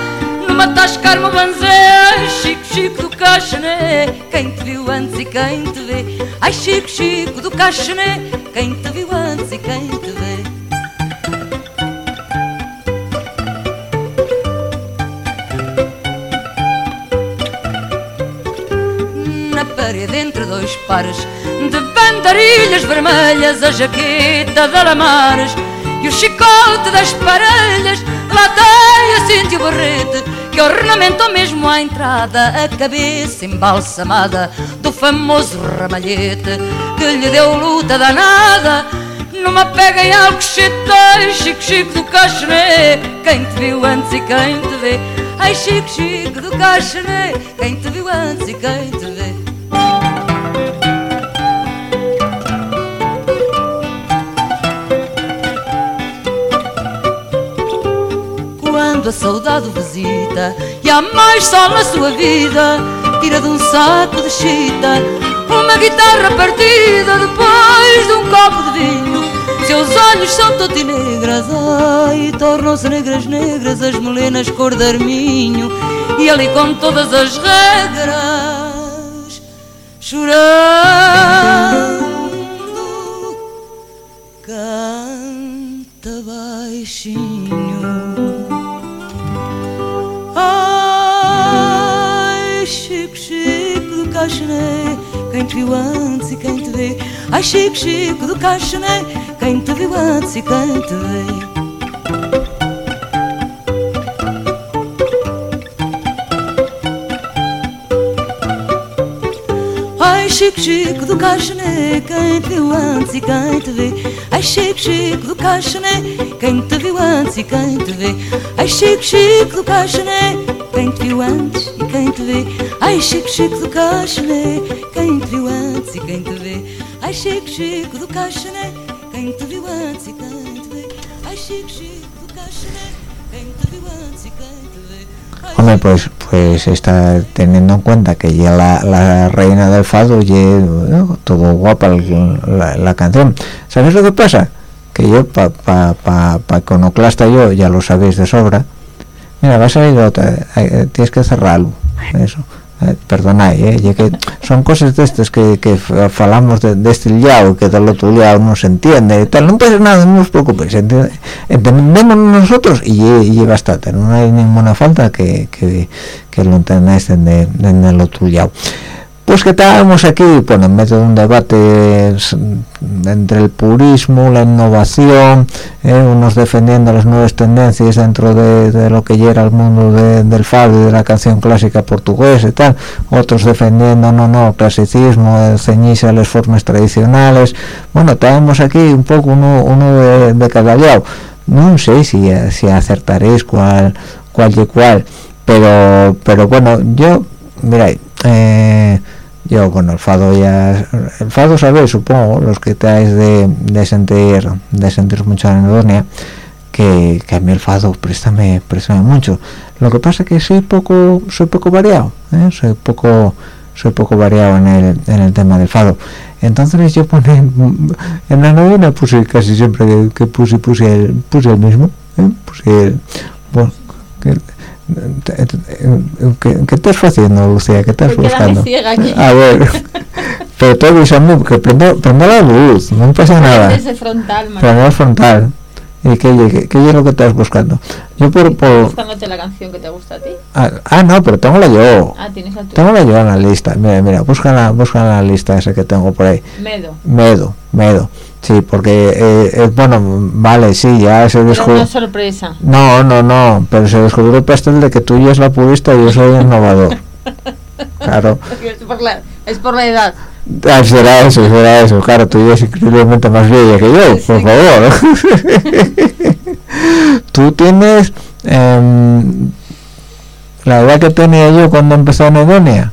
Numa tasca arma banzé Chico, Chico do caixonê Quem te viu antes e quem te vê? Ai Chico, Chico do caixonê Quem te viu antes e quem te vê parede entre dois pares de bandarilhas vermelhas, a jaqueta de alamares e o chicote das parelhas. Lá tem a Cíntia Barrete que ornamentou mesmo à entrada a cabeça embalsamada do famoso ramalhete que lhe deu luta danada. Numa pega em Alcochete, ai Chico Chico do Caixoné Quem te viu antes e quem te vê Ai Chico Chico do Caixoné Quem te viu antes e quem te vê Quando a saudade o visita. E há mais sol na sua vida Tira de um saco de chita Uma guitarra partida Depois de um copo de vinho. Seus olhos são totinegras Ai, tornam-se negras, negras As melenas cor de arminho. E ali com todas as regras Chorando Canta baixinho Caixoné Quem te viu antes e quem te vê Ai, Chico, Chico do Caixoné Quem te viu antes e quem te vê chic chic do cachene, quem te viu antes e quem te vê? Ai chic chic do cachene, quem te viu antes e quem te vê? Ai chic chic do cachene, quem te viu antes e quem te vê? Ai chic chic do cachene, quem te viu antes e quem te vê? Ai chic chic do cachene, quem te viu antes e quem te vê? Ai chic chic Hombre, pues, pues está teniendo en cuenta que ya la, la reina del fado y todo guapa el- la, la canción. ¿Sabes lo que pasa? Que yo, para pa, pa, pa iconoclasta yo, ya lo sabéis de sobra. Mira, va a salir otra, eh, tienes que cerrarlo. Eso. eh, perdonai, eh, lle que son cosas destas que, que falamos de, deste de liao, que del outro liao non se entiende, tal, non pasa nada, non os preocupes, ente, entendemos nosotros e lle bastante, non hai ninguna falta que, que, que lo entendáis dende, en el outro liao. Pues que estábamos aquí, bueno, en medio de un debate entre el purismo, la innovación, eh, unos defendiendo las nuevas tendencias dentro de, lo que ya era el mundo de- del fado y de la canción clásica portuguesa y tal, otros defendiendo, no, no, clasicismo, ceñirse a las formas tradicionales. Bueno, estábamos aquí un poco uno, uno de, de cada lado. No sé si, si acertaréis cuál, cuál y cuál, pero, pero bueno, yo, mira, eh, yo bueno el fado ya el fado sabéis supongo los que estáis de, de sentir de sentir mucha anedonia que, que a mí el fado préstame préstame mucho lo que pasa que soy poco soy poco variado ¿eh? soy poco soy poco variado en el, en el tema del fado entonces yo pone en la novena puse casi siempre que, puse puse el puse el mismo ¿eh? puse el bueno ¿Qué, qué estás haciendo, Lucía? ¿Qué estás buscando? A ver, pero te avisando que prende, prende la luz, no pasa nada. Desde frontal. Prende frontal. ¿Y qué, qué, qué es lo que estás buscando? Yo por... por Buscándote la canción que te gusta a ti. ah, ah, no, pero tengo la yo. Ah, tienes la tuya. Tengo la yo en la lista. Mira, mira, busca la, busca la lista esa que tengo por ahí. Medo. Medo, Medo. Sí, porque, eh, eh, bueno, vale, sí, ya se descubrió. no sorpresa. No, no, no, pero se descubrió el pastel de que tú ya es la purista y yo soy el innovador. Claro. Es por la, es por la edad. Ah, será eso, será eso. Claro, tú ya es increíblemente más vieja que yo, por favor. tú tienes em, la edad que tenía yo cuando empezó en Edonia.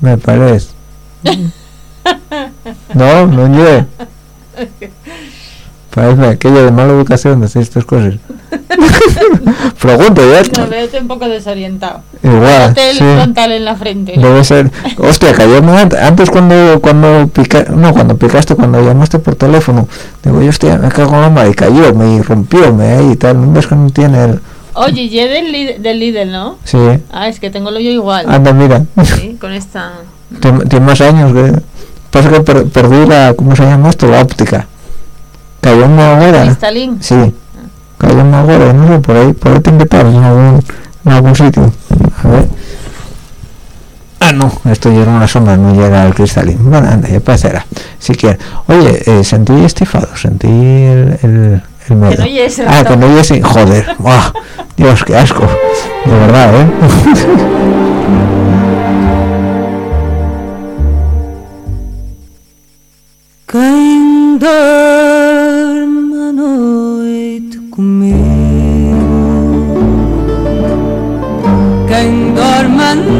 Me parece. No, no yo. Parece aquello de mala educación de hacer estas cosas. Pregunto, ya. No, veo un poco desorientado. Igual, sí. frontal en la frente. Debe ser. Hostia, cayó antes, antes cuando cuando pica, no cuando picaste cuando llamaste por teléfono. Digo, yo hostia, me cago en la madre y cayó, me rompió, me ahí y tal. No ves que no tiene el. Oye, y del, Lidl- del Lidl, ¿no? Sí. Ah, es que tengo lo yo igual. Anda, mira. Sí, con esta. Tiene, tiene más años que. Pasa que per- perdí la. ¿Cómo se llama esto? La óptica. Cayó en. Cristalín. Sí. Cayó en una hora, no sé, por ahí, por ahí tiene que estar en algún, en algún sitio. A ver. Ah, no, esto llega a una sombra, no llega al cristalín. Bueno, anda, ya parecerá. Si quieres. Oye, eh, sentí estifado, sentí el, el, el miedo. no oyes el ah, que no joder. Dios, qué asco. De verdad, ¿eh? Quem dorme à noite comigo? Quem dorme à noite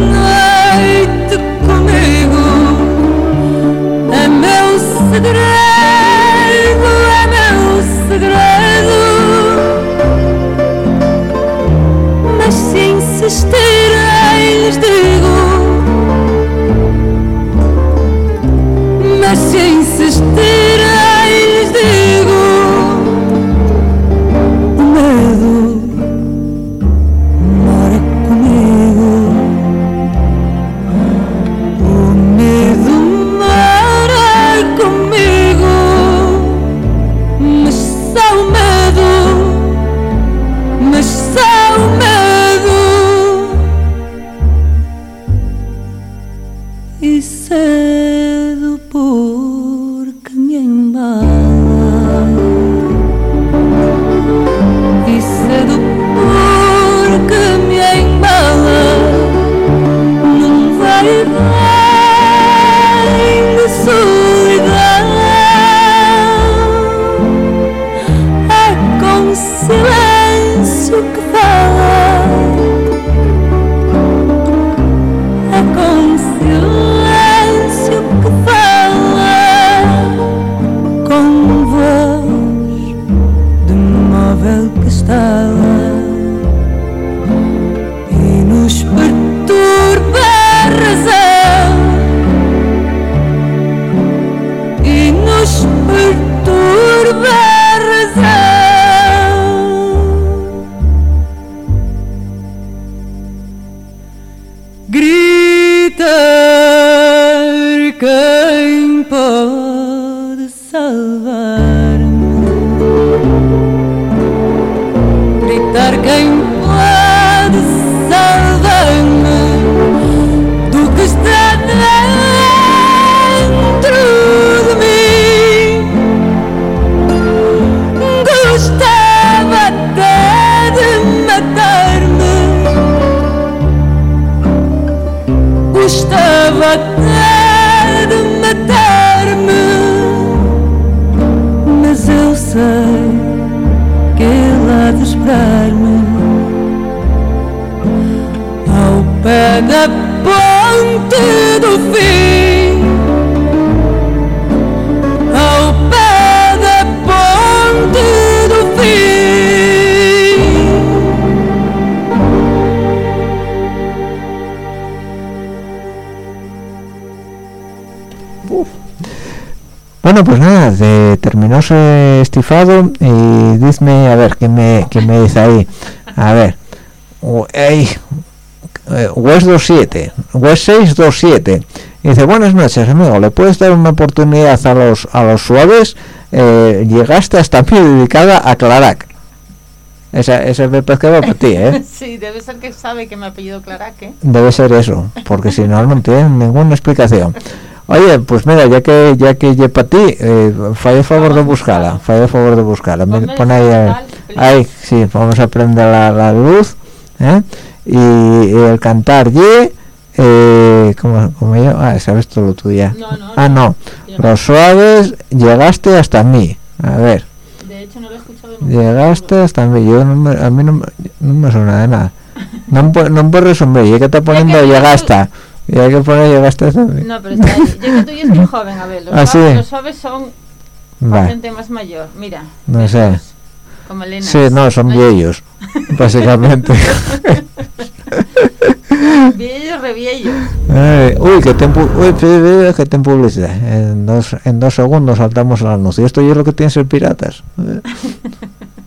y dime, a ver, ¿qué me, qué me dice ahí? A ver, u- ey, eh, West 27, West 627, dice, buenas noches, amigo, ¿le puedes dar una oportunidad a los, a los suaves? Eh, llegaste hasta mí dedicada a Clarac. Esa, ese me parece que va para ti, ¿eh? Sí, debe ser que sabe que me apellido Clarac, ¿eh? Debe ser eso, porque si no, no tiene ninguna explicación. Oye, pues mira, ya que ya que lle para ti, eh, falla a favor de buscarla, falla a favor de buscarla. Pon ahí, eh, please. ahí, sí, vamos a prender la, la luz, ¿eh? Y, y el cantar ye, eh, ¿cómo, cómo yo? Ah, sabes todo lo tuyo. No, no, ah, no, los suaves, llegaste hasta mí. A ver, De hecho, no lo he escuchado nunca. llegaste hasta mí. Yo no me, a mí no, me- no me suena de nada. No no me puedes resumir, ya que está poniendo llegaste. Y hay que poner llegaste. No, pero está ahí. Yo que tú ya es muy joven, a ver. Los, Ah, sí. los suaves son gente más mayor. Mira. no sé. Como Elena. Sí, no, son viejos, básicamente. Viejos, reviellos. Ay, uy, que tiempo, uy, que tiempo publicidad. En dos, en dos segundos saltamos al anuncio. Esto es lo que tienen ser piratas.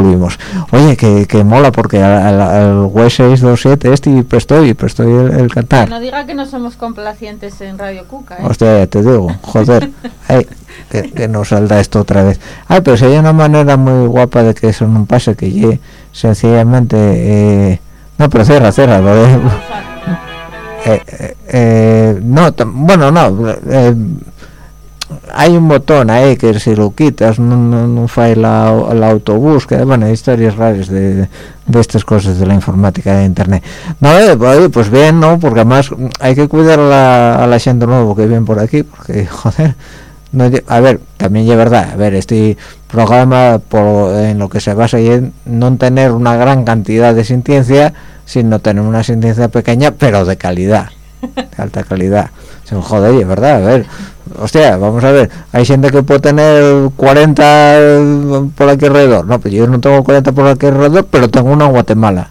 volvimos. Oye, que, que mola porque al, web 627 este y prestó y prestó el, el cantar. No diga que no somos complacientes en Radio Cuca, ¿eh? Hostia, te digo, joder, ay, que, que nos salda esto otra vez. Ay, pero si hay una manera muy guapa de que eso no pase, que ye sencillamente... Eh, no, pero cierra, cierra, lo de... Eh, eh, eh, no, bueno, no, eh, hay un botón ahí que si lo quitas no, no, no fai la, la autobúsqueda, bueno, historias raras de, de estas cosas de la informática de internet. No, eh, pues, oye, pues bien, ¿no? Porque además mm, hay que cuidar a la, a la gente nuevo que viene por aquí, porque, joder, no, a ver, también es verdad, a ver, este programa por, en lo que se basa y en no tener una gran cantidad de sentencia, sino tener una sentencia pequeña, pero de calidad, de alta calidad. Se me jode, oye, ¿verdad? A ver, hostia, vamos a ver, hay gente que puede tener 40 por aquí alrededor, no, pues yo no tengo 40 por aquí alrededor, pero tengo una en Guatemala.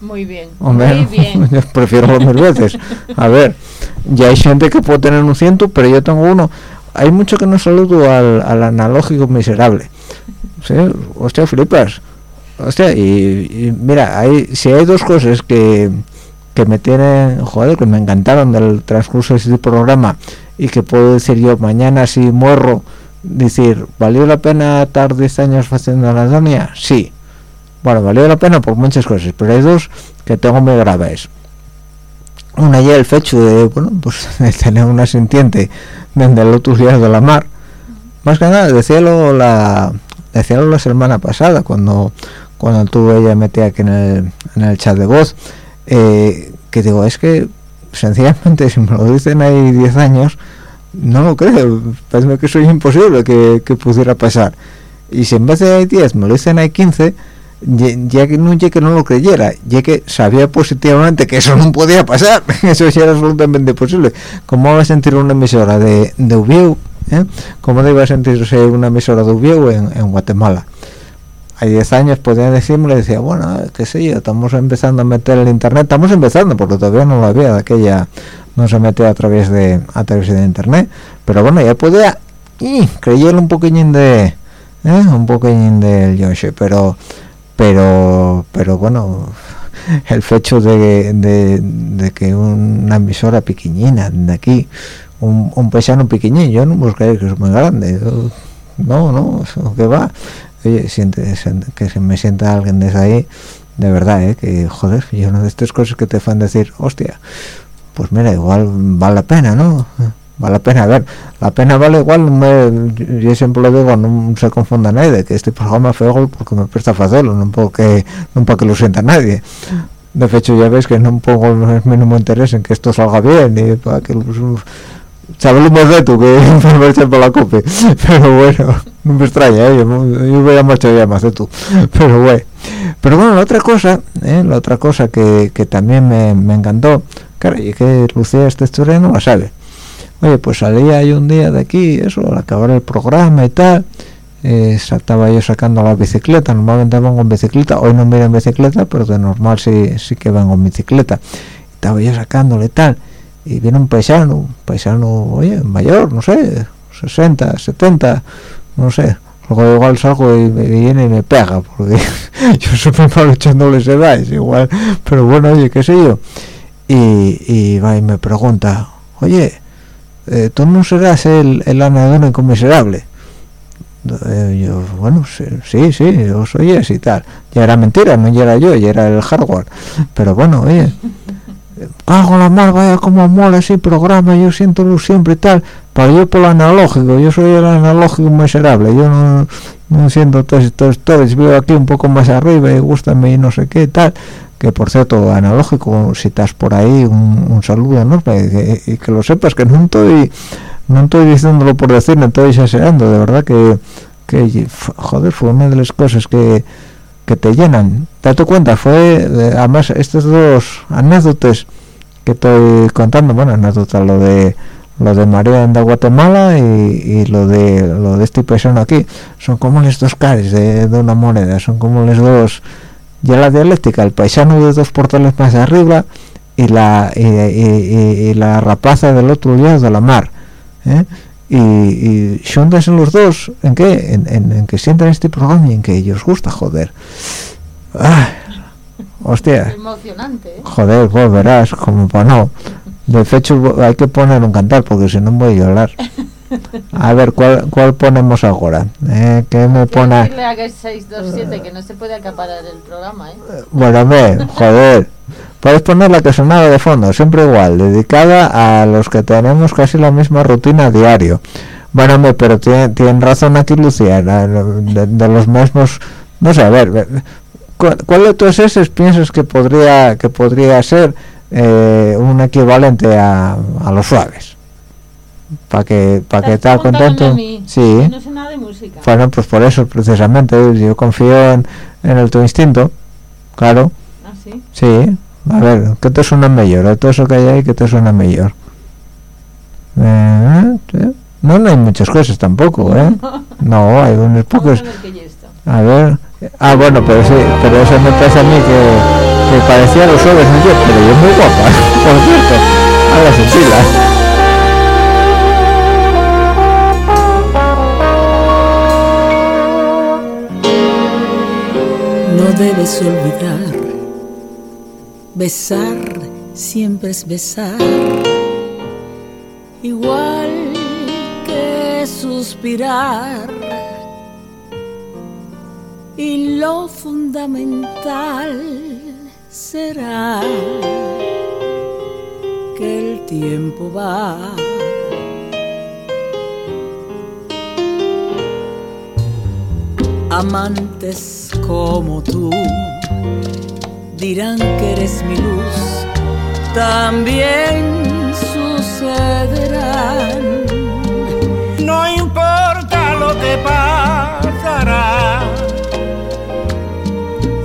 Muy bien, Hombre, muy bien. yo prefiero los mil veces. A ver, ya hay gente que puede tener un ciento, pero yo tengo uno. Hay mucho que no saludo al, al analógico miserable. ¿Sí? Hostia, flipas. Hostia, y, y mira, hay, si hay dos cosas que, que me tienen, joder, que me encantaron del transcurso de este programa y que puedo decir yo mañana si muerro, decir, ¿valió la pena estar 10 años haciendo anatomía? Sí. Bueno, valió la pena por muchas cosas, pero hay dos que tengo muy graves. Una ya el hecho de, bueno, pues de tener una sintiente desde el otro lado de la mar. Más que nada, decíalo la, decíalo la semana pasada, cuando cuando tuve ella metida aquí en el, en el chat de voz, eh, que digo, es que sencillamente si me lo dicen ahí 10 años, no lo creo, parece que es imposible que, que pudiera pasar. Y si en vez de 10 me lo dicen ahí 15, ya, ya que no ya que no lo creyera, ya que sabía positivamente que eso no podía pasar, eso ya era absolutamente posible. ¿Cómo va a sentir una emisora de, de Ubiu? eh? ¿Cómo debe sentirse una emisora de Ubiu en, en Guatemala? Hay 10 años podía decirme, le decía, bueno, qué sé yo, estamos empezando a meter el internet, estamos empezando porque todavía no lo había, de aquella no se metía a través de a través de internet, pero bueno, ya podía y creyera un poquillín de ¿eh? un poquillín del Yoshi, pero pero pero bueno el hecho de, de, de que una emisora pequeñina de aquí un, un paisano pequeñín yo no buscaré que es muy grande no no eso que va oye siente, que se me sienta alguien desde ahí de verdad ¿eh? que joder y una de estas cosas que te fan decir hostia pues mira igual vale la pena no vale la pena a ver la pena vale igual me- yo siempre lo digo no se confunda nadie que este programa fue gol porque me presta hacerlo no porque no para que lo sienta nadie de hecho ya ves que no pongo el mínimo interés en que esto salga bien ni para que los sabes un reto que marcha por la cope. Pero bueno no me extraña ¿eh? yo, yo voy a marchar ya más de tú. Pero bueno. Pero bueno la otra cosa ¿eh? la otra cosa que, que también me, me encantó. Claro y que Lucía esta historia no la sabe. Oye pues salía yo un día de aquí eso al acabar el programa y tal eh, estaba yo sacando la bicicleta. Normalmente vengo en bicicleta. Hoy no me en bicicleta pero de normal sí sí que vengo en bicicleta. Estaba yo sacándole tal y viene un paisano un paisano oye mayor no sé 60 70 no sé. Luego igual salgo y me viene y me pega porque yo soy malo echándole sedais igual pero bueno oye qué sé yo. Y, y va y me pregunta oye eh, tú no serás el, el anedónico miserable Eh, yo bueno sí sí yo soy ese y tal ya era mentira no ya era yo ya era el hardware. Pero bueno oye cago la mar vaya como mola ese programa yo siento luz siempre y tal. Para yo por lo analógico yo soy el analógico miserable yo no, no siento todas estas historias veo aquí un poco más arriba y gustame y no sé qué tal que por cierto analógico si estás por ahí un, un saludo enorme y que, lo sepas que no estoy no estoy diciéndolo por decir no estoy exagerando de verdad que que joder fue una de las cosas que que te llenan date cuenta fue eh, además estas dos anécdotas que estoy contando bueno anécdota lo de lo de María de Guatemala y, y lo de lo de este paisano aquí son como los dos caras de, de una moneda son como los dos ya la dialéctica el paisano de dos portales más arriba y la y- y- y la rapaza del otro lado de la mar ¿eh? Y, y xúntense los dos en qué en, en- en que sientan este programa y en que ellos gusta joder. Ah, hostia. Emocionante, ¿eh? joder pues verás como para no. De hecho hay que poner un cantar porque si no voy a llorar. A ver cuál cuál ponemos ahora eh, que me pone que 627 que no se puede acaparar el programa, ¿eh? Bueno, hombre, joder. Puedes poner la que sonaba de fondo, siempre igual, dedicada a los que tenemos casi la misma rutina diario. Bueno, hombre, pero tiene, tienen razón aquí Lucía, de, de los mismos, no sé, a ver, ve- ¿cuál, cuál de todos esos piensas que podría que podría ser eh, un equivalente a, a los suaves? Para que para que estar contento. Sí. No sé nada de música. Bueno, pues por eso precisamente yo confío en, en el tu instinto, claro. ¿Ah, sí? Sí, a ver, ¿qué te suena mejor? De todo eso que hay ahí, ¿qué te suena mejor? Eh, eh, no, no hay muchas cosas tampoco, ¿eh? No, hay unos pocos. A ver es ah, bueno, pero sí, pero eso me parece a mí que, que parecía los. Yo, pero yo muy guapa, por cierto, a la sentila. No debes olvidar, besar siempre es besar, igual que suspirar. Y lo fundamental será que el tiempo va. Amantes como tú dirán que eres mi luz, también sucederán. No importa lo que pasará,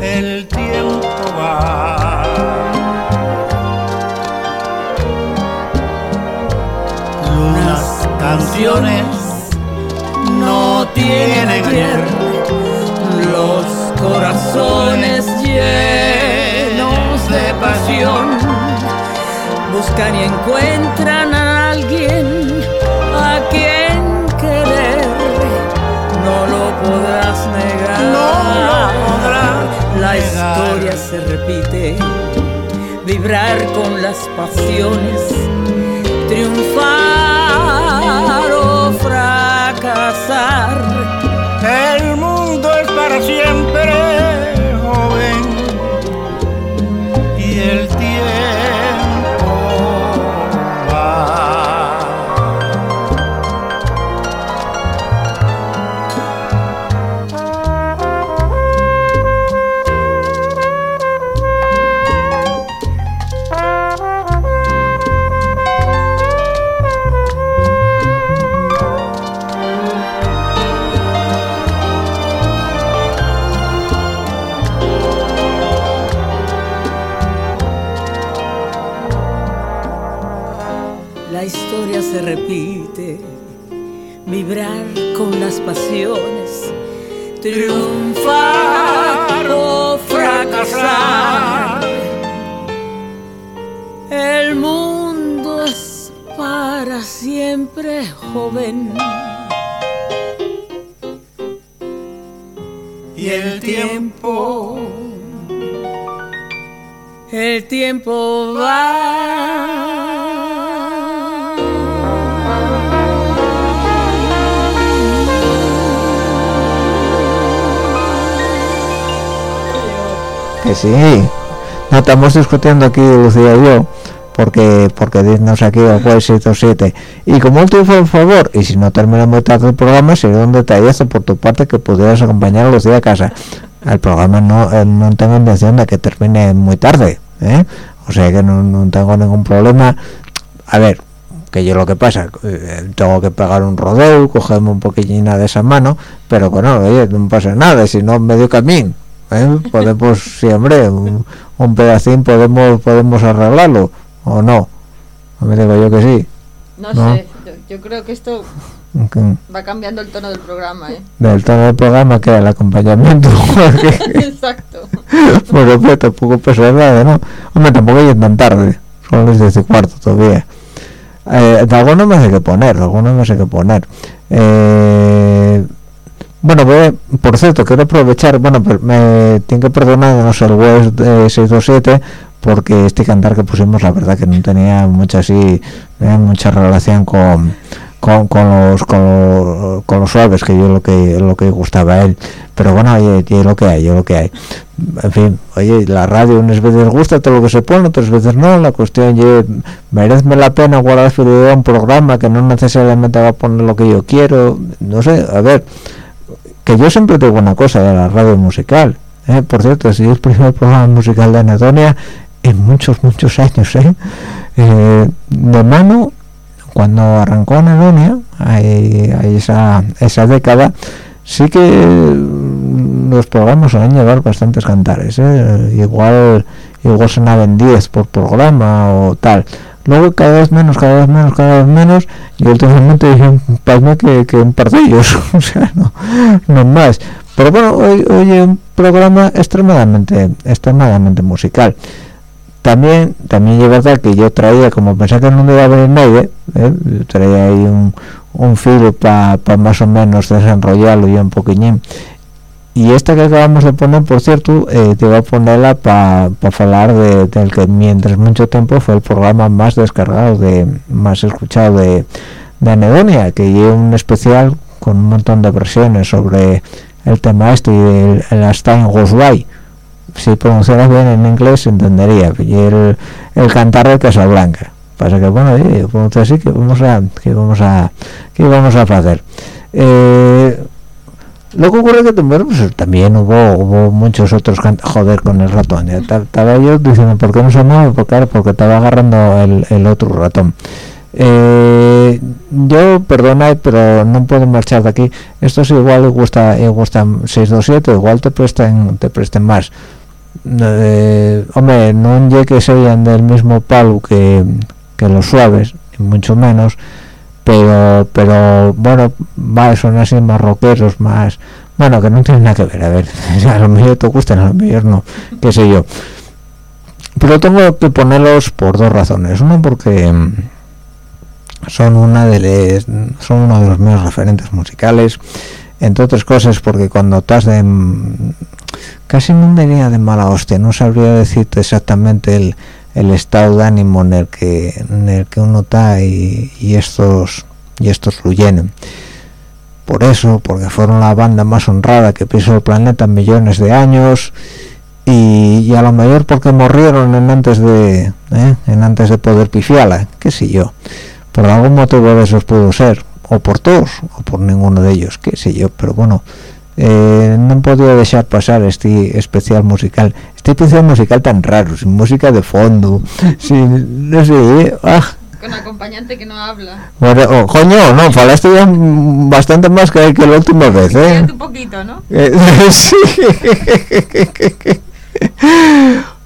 el tiempo va. Las canciones no tienen ayer, los corazones llenos buscan y encuentran a alguien a quien querer. No lo podrás negar. No lo podrás La negar. historia se repite. Vibrar con las pasiones, triunfar o fracasar. El mundo es para siempre vibrar con las pasiones, triunfar o fracasar. El mundo es para siempre joven Y el tiempo el tiempo va. Sí. No estamos discutiendo aquí, Lucía y yo, porque porque dinos aquí o pues 7 Y como último favor, y si no termina muy tarde el programa, sería un detallazo por tu parte que pudieras acompañar a Lucía a casa. El programa no, eh, no tengo intención de que termine muy tarde, ¿eh? O sea que no, no tengo ningún problema. A ver, que yo lo que pasa, eh, tengo que pegar un rodeo, cogerme un poquillina de esa mano, pero bueno, no pasa nada, si no medio camino. ¿Eh? podemos siempre un, un pedacín podemos podemos arreglarlo o no me digo yo que sí No, No. sé, yo, yo creo que esto Que va cambiando el tono del programa, ¿eh? del tono del programa queda el acompañamiento Exacto. bueno pues tampoco pasa nada no hombre tampoco es tan tarde son las 10 y cuarto todavía eh, de alguno me sé que poner de alguno me que poner Eh, bueno voy- por cierto quiero aprovechar bueno me tengo que perdonarnos el web de 627 porque este cantar que pusimos la verdad que no tenía mucha así mucha relación con con, los con los, con los suaves que yo lo que lo que gustaba él. Pero bueno oye lo que hay es lo que hay. En fin oye la radio unas veces gusta todo lo que se pone otras veces no. La cuestión es merece la pena guardar fidelidad a un programa que no necesariamente va a poner lo que yo quiero. No sé a ver que yo siempre digo una cosa de la radio musical ¿eh? por cierto si es el primer programa musical de Anedonia en muchos muchos años ¿eh? Eh, de mano cuando arrancó Anedonia ahí, ahí esa, esa década sí que los programas suelen llevar bastantes cantares ¿eh? igual igual sonaban 10 por programa o tal luego cada vez menos cada vez menos cada vez menos y últimamente dije parece que, que un par de ellos o sea no, no más. Pero bueno hoy hoy es un programa extremadamente extremadamente musical. También también es verdad que yo traía como pensaba que no me iba a venir nadie ¿eh? traía ahí un, un filo para más o menos desenrollarlo y un poquillín y esta que acabamos de poner por cierto eh, te voy a ponerla para hablar de, del que mientras mucho tiempo fue el programa más descargado de más escuchado de, de Anedonia que lleva un especial con un montón de versiones sobre el tema este y el, Goes By. Si pronunciara bien en inglés entendería y el, el cantar de Casablanca. Pasa que bueno yo así que vamos a que vamos a que vamos a hacer. Eh, lo que ocurre que también, pues, también hubo hubo muchos otros joder con el ratón estaba yo diciendo por qué no mueve porque claro, porque estaba agarrando el, el otro ratón eh, yo perdona pero no puedo marchar de aquí. Esto sí igual gusta gusta 627 igual te presten te presten más. Eh, hombre no llegue que sean del mismo palo que, que los suaves mucho menos pero pero bueno va, son así más rockeros más bueno que no tienen nada que ver a ver a lo mejor te gustan a lo mejor no qué sé yo. Pero tengo que ponerlos por dos razones. Uno porque mm, son una de les, son uno de los meus referentes musicales entre otras cosas porque cuando estás de mm, casi no diría de mala hostia no sabría decirte exactamente el, el estado de ánimo en el que en el que uno está y, y estos y estos lo por eso porque fueron la banda más honrada que pisó el planeta en millones de años y, y a lo mejor porque murieron en antes de ¿eh? en antes de poder pifiarla qué sé yo. Por algún motivo de esos pudo ser o por todos o por ninguno de ellos qué sé yo. Pero bueno eh, no podía dejar pasar este especial musical este especial musical tan raro sin música de fondo sin no sé eh, ah, Con acompañante que no habla. bueno, oh, coño no falaste ya bastante más que, que la última vez eh un poquito, ¿no? Eh, sí.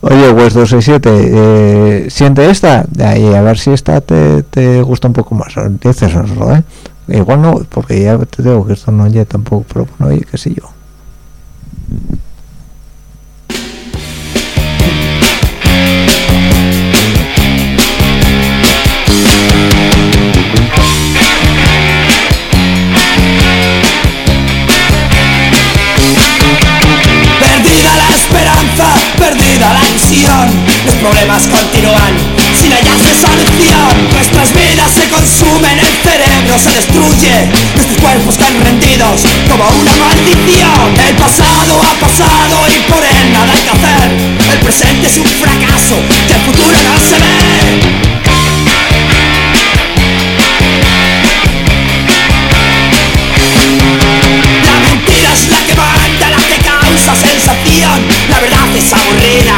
Oye, pues 267, eh, siente esta y a ver si esta te, te gusta un poco más. Dices eso, ¿eh? Igual no, porque ya te digo que esto no ya tampoco, pero bueno, oye, qué sé yo. Los problemas continúan. Sin hallarse solución Nuestras vidas se consumen, el cerebro se destruye. Nuestros cuerpos caen rendidos como una maldición. El pasado ha pasado y por él nada hay que hacer. El presente es un fracaso y el futuro no se ve. La mentira es la que manda, la que causa sensación. La verdad es aburrida,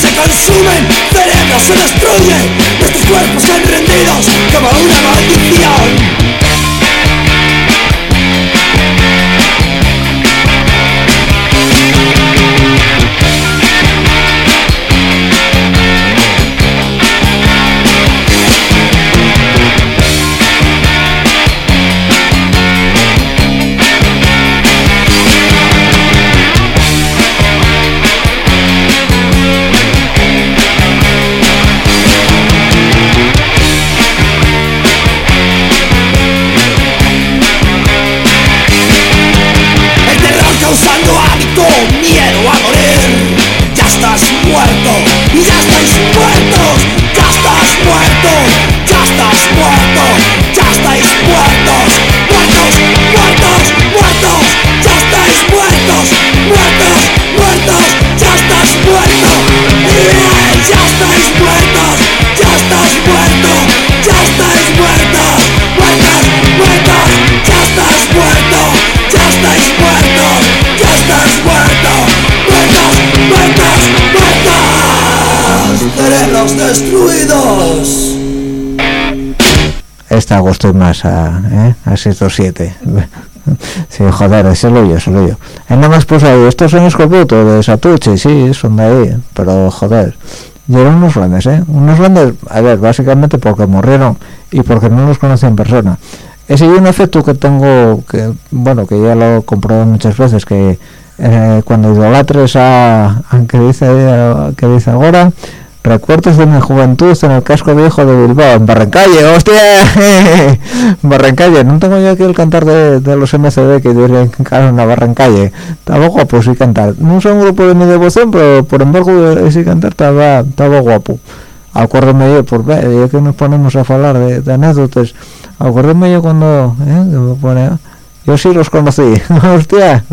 se consumen, cerebros se destruyen, nuestros cuerpos caen rendidos como una maldición. Agosto y más a, ¿eh? a 627 sí joder ese lo yo ese lo yo y nada más pues ahí estos son escorbuto de Satuche sí son de ahí pero joder. Y eran unos grandes eh unos grandes a ver básicamente porque murieron y porque no los conocí en persona. Ese es un efecto que tengo que bueno que ya lo he comprobado muchas veces que eh, cuando idolatres a, a que dice que dice ahora recuerdos de mi juventud en el casco viejo de Bilbao en Barrancalle hostia. Barrancalle no tengo yo aquí el cantar de, de los MCD que dicen claro en la Barrancalle. Estaba guapo sí cantar. No son un grupo de mi devoción pero por embargo ese cantar estaba estaba guapo. Acuérdame yo por ver ya que nos ponemos a hablar de, de anécdotas acuérdame yo cuando ¿eh? yo sí los conocí. Hostia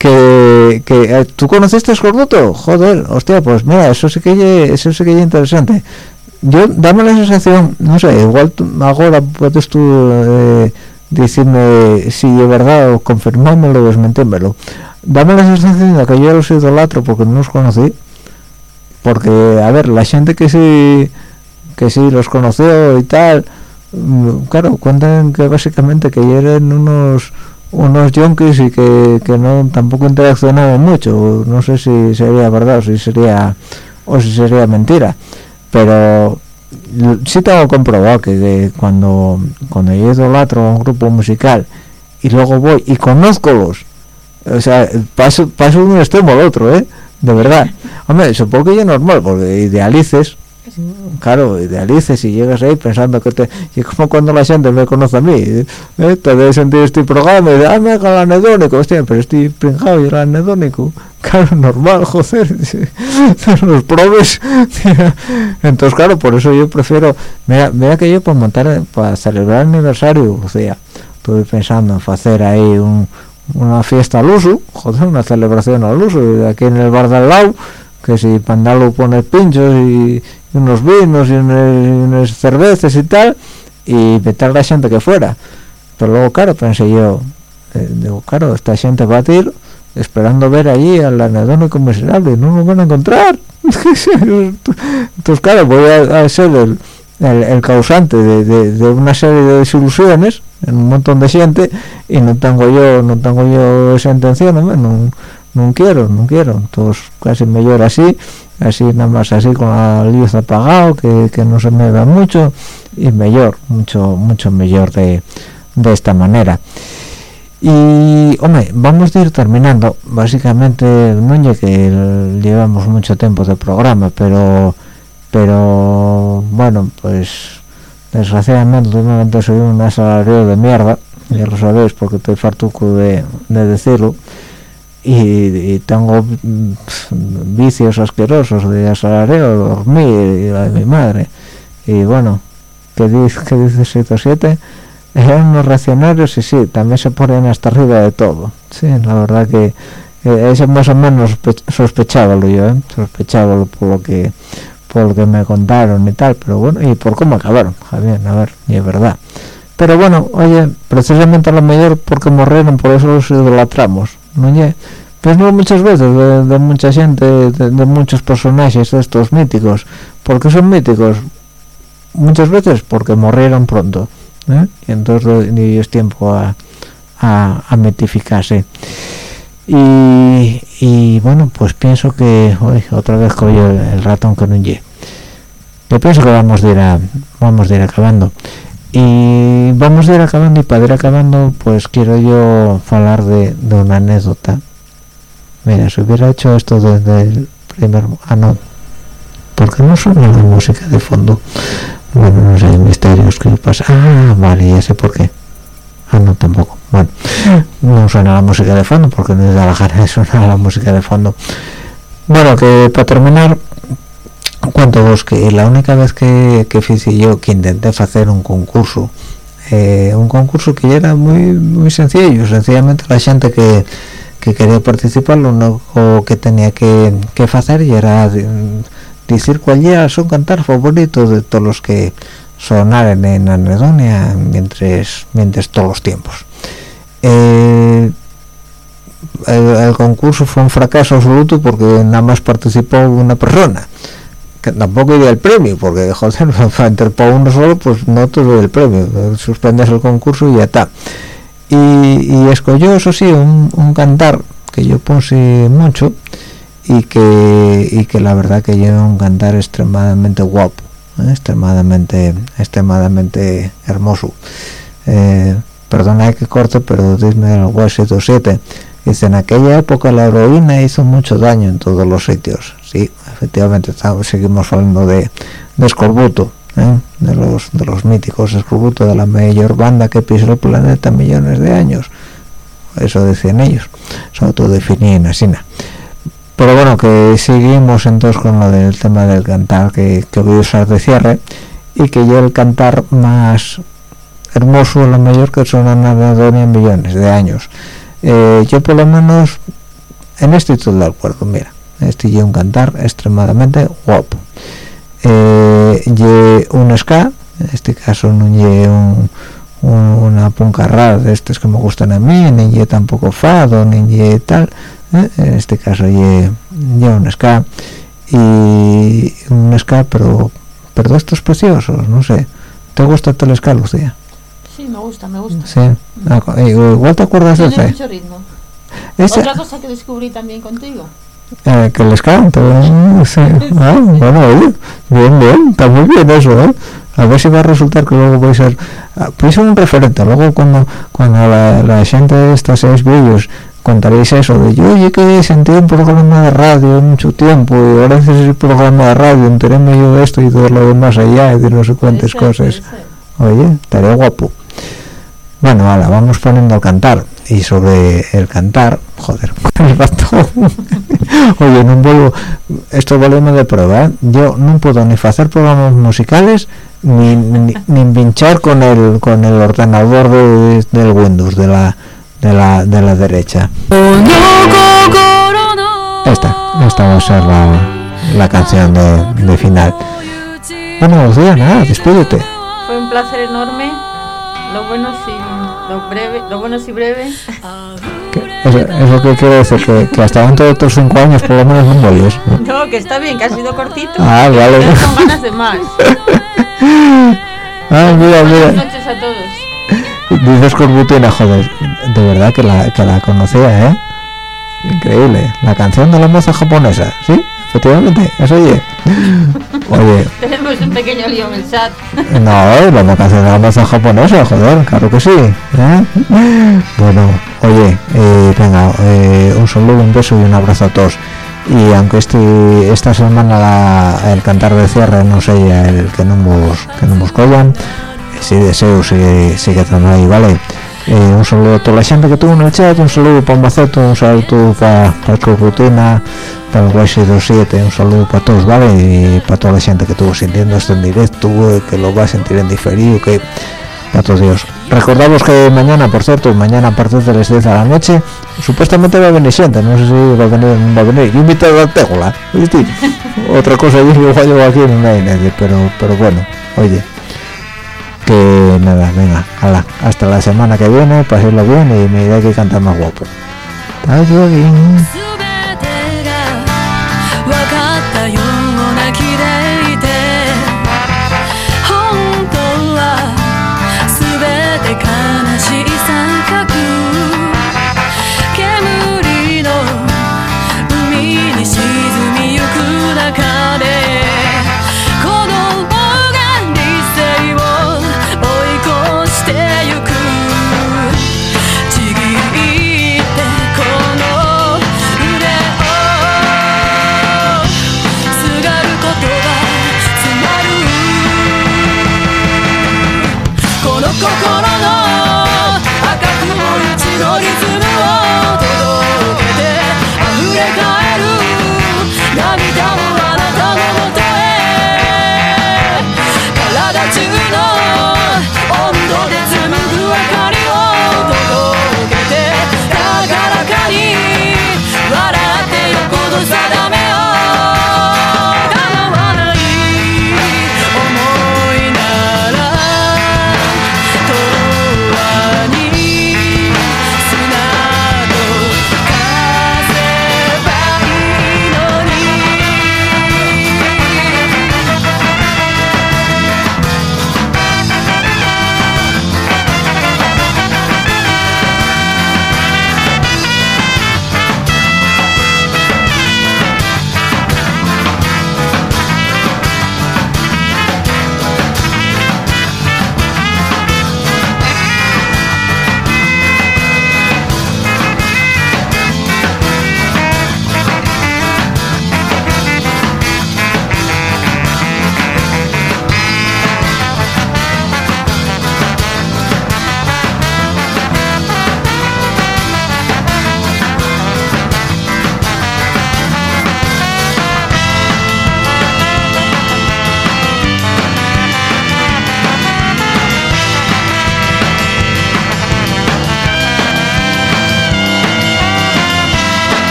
que, que eh, tú conociste Escorbuto joder hostia pues mira eso sí que eso sí que es interesante. Yo dame la sensación no sé igual tú- ahora puedes tú eh, decirme si es verdad o confirmármelo o desmentírmelo. Dame la sensación de que yo los idolatro porque no los conocí porque a ver la gente que sí que sí los conoció y tal mm, claro cuentan que básicamente que eran unos unos yonkis y que, que no tampoco interaccionaban mucho. No sé si sería verdad o si sería o si sería mentira pero sí tengo comprobado que, que cuando cuando yo idolatro a un grupo musical y luego voy y conozcolos o sea paso paso de un extremo al otro eh de verdad. Hombre supongo que es normal porque idealices claro idealices y llegas ahí pensando que te y como cuando la gente me conoce a mí ¿eh? te debe sentir este programa y de, ah me el anedónico hostia pero estoy pringado y el anedónico claro normal joder los probes entonces claro por eso yo prefiero mira mira que yo para montar para celebrar el aniversario o sea estuve pensando en hacer ahí un, una fiesta al uso joder una celebración al uso aquí en el bar de al lado que si Pandalo pone pinchos y unos vinos y unas, cervezas y tal y meter la gente que fuera. Pero luego claro pensé yo eh, digo claro esta gente va a ir esperando ver allí al anedónico miserable no lo van a encontrar. Entonces claro voy a, ser el, causante de, una serie de desilusiones en un montón de gente y no tengo yo no tengo yo esa intención no, no quiero no quiero entonces casi mejor así así nada más así con la luz apagado que, que no se me vea mucho y mejor mucho mucho mejor de, de esta manera. Y hombre vamos a ir terminando. Básicamente no es que llevamos mucho tiempo de programa pero pero bueno pues desgraciadamente últimamente soy un asalariado de mierda ya lo sabéis porque estoy fartuco de, de decirlo y, y tengo mm, vicios asquerosos de asalariado dormir y la de mi madre. Y bueno que dice que dice 7 eran unos reaccionarios y sí también se ponen hasta arriba de todo. Sí la verdad que eh, eso más o menos sospe- sospechábalo yo ¿eh? sospechábalo por lo que por lo que me contaron y tal pero bueno y por cómo acabaron Javier a ver y es verdad. Pero bueno oye precisamente a lo mejor porque murieron por eso los idolatramos no oye pues no muchas veces de, de mucha gente de, de muchos personajes de estos míticos. Porque son míticos muchas veces porque murieron pronto ¿eh? entonces ni es tiempo a, a, a mitificarse. Y, y bueno pues pienso que uy, otra vez cogió el, ratón con un ye. Yo pienso que vamos a ir a, vamos a ir acabando y vamos a ir acabando y para ir acabando pues quiero yo hablar de, de una anécdota. Mira si hubiera hecho esto desde el primer ah no porque no suena la música de fondo. Bueno no sé misterios que pasa ah vale ya sé por qué. Ah no tampoco. Bueno no suena la música de fondo porque no es de la gana de sonar la música de fondo. Bueno que para terminar cuento vos que la única vez que, que hice yo que intenté hacer un concurso eh, un concurso que era muy muy sencillo. Sencillamente la gente que, que quería participar lo único que tenía que, que hacer era de- decir cuál era su cantar favorito de todos los que sonaran en Anedonia mientras mientras todos los tiempos. Eh, el concurso fue un fracaso absoluto porque nada más participó una persona que tampoco iría el premio porque joder para para uno solo pues no te el premio. Suspendes el concurso y ya está. Y, y escogió eso sí un, cantar que yo puse mucho y que y que la verdad que lleva un cantar extremadamente guapo ¿eh? extremadamente extremadamente hermoso. Eh, perdona que corte pero dime el hueso 7 dice en aquella época la heroína hizo mucho daño en todos los sitios sí efectivamente estamos, seguimos hablando de, de Escorbuto ¿eh? de los de los míticos Escorbuto de la mayor banda que pisó el planeta millones de años. Eso decían ellos se autodefinían así pero bueno que seguimos entonces con lo del tema del cantar que, voy a usar de cierre y que yo el cantar más hermoso lo mayor que son en millones de años. Eh, yo por lo menos en este estoy de acuerdo mira este es un cantar extremadamente guapo eh, y un ska en este caso no es un, un, una punca rara de estos que me gustan a mí ni ye tampoco fado ni ye tal ¿eh? en este caso ye un ska y un ska pero pero estos preciosos no sé ¿te gusta el ska Lucía? Sí, me gusta, me gusta. sí Ah, igual te acuerdas de Tiene ese mucho ritmo. Ese- Otra cosa que descubrí también contigo. Eh, que les canto mm, sí. Ah, bueno oye, bien bien está muy bien eso ¿eh? a ver si va a resultar que luego voy a ser ah, pues un referente. Luego cuando cuando la, la gente de estos seis vídeos contaréis eso de yo que sentí un programa de radio mucho tiempo y ahora haces el programa de radio enteréme yo de esto y de lo demás allá y de no sé cuántas cosas oye estaría guapo. Bueno, ahora vamos poniendo al cantar y sobre el cantar, joder, el rato. Oye, no vuelvo, esto volvemos de prueba, ¿eh? yo no puedo ni hacer programas musicales ni, ni, pinchar con el con el ordenador de- del Windows de la de la de la derecha. Esta, esta va a ser la, la canción de, de final. Bueno, Lucía, nada, despídete. Fue un placer enorme. Lo bueno sin lo breve, lo bueno si breve. Eso, eso que quiere decir que, que hasta dentro de otros cinco años por lo menos no. No, que está bien, que ha sido cortito. Ah, vale. Con ganas de más. Ah, mira, Buenas mira. noches a todos. Dices Corbutina, joder, de verdad que la, que la conocía, ¿eh? Increíble. La canción de la moza japonesa, ¿sí? Efectivamente, eso oye. Oye, Tenemos un pequeño lío en el chat. no, la canción de la moza japonesa, joder, claro que sí. ¿eh? Bueno, oye, eh, venga, eh, un saludo, un beso y un abrazo a todos. Y aunque este esta semana la- el cantar de cierre no sea el que no nos que no nos collan, si deseo sigue, sigue estando ahí, ¿vale? Eh, un saludo a toda la gente que tuvo en el chat, un saludo para Maceto, un saludo para para Rutina, para el YC27, un saludo para todos, ¿vale? Y para toda la gente que estuvo sintiendo esto en directo, eh, que lo va a sentir en diferido, que para todos Dios. Recordamos que mañana, por cierto, mañana a partir de las 10 de la noche, supuestamente va a venir gente, no sé si va a venir o no va a venir. Yo invito a Tegola, ¿viste? Otra cosa, yo igual llevo aquí no hay nadie, pero, pero bueno, oye, nada, venga, hala, hasta la semana que viene, pasélo bien y me iré que cantar más guapo. Adiós.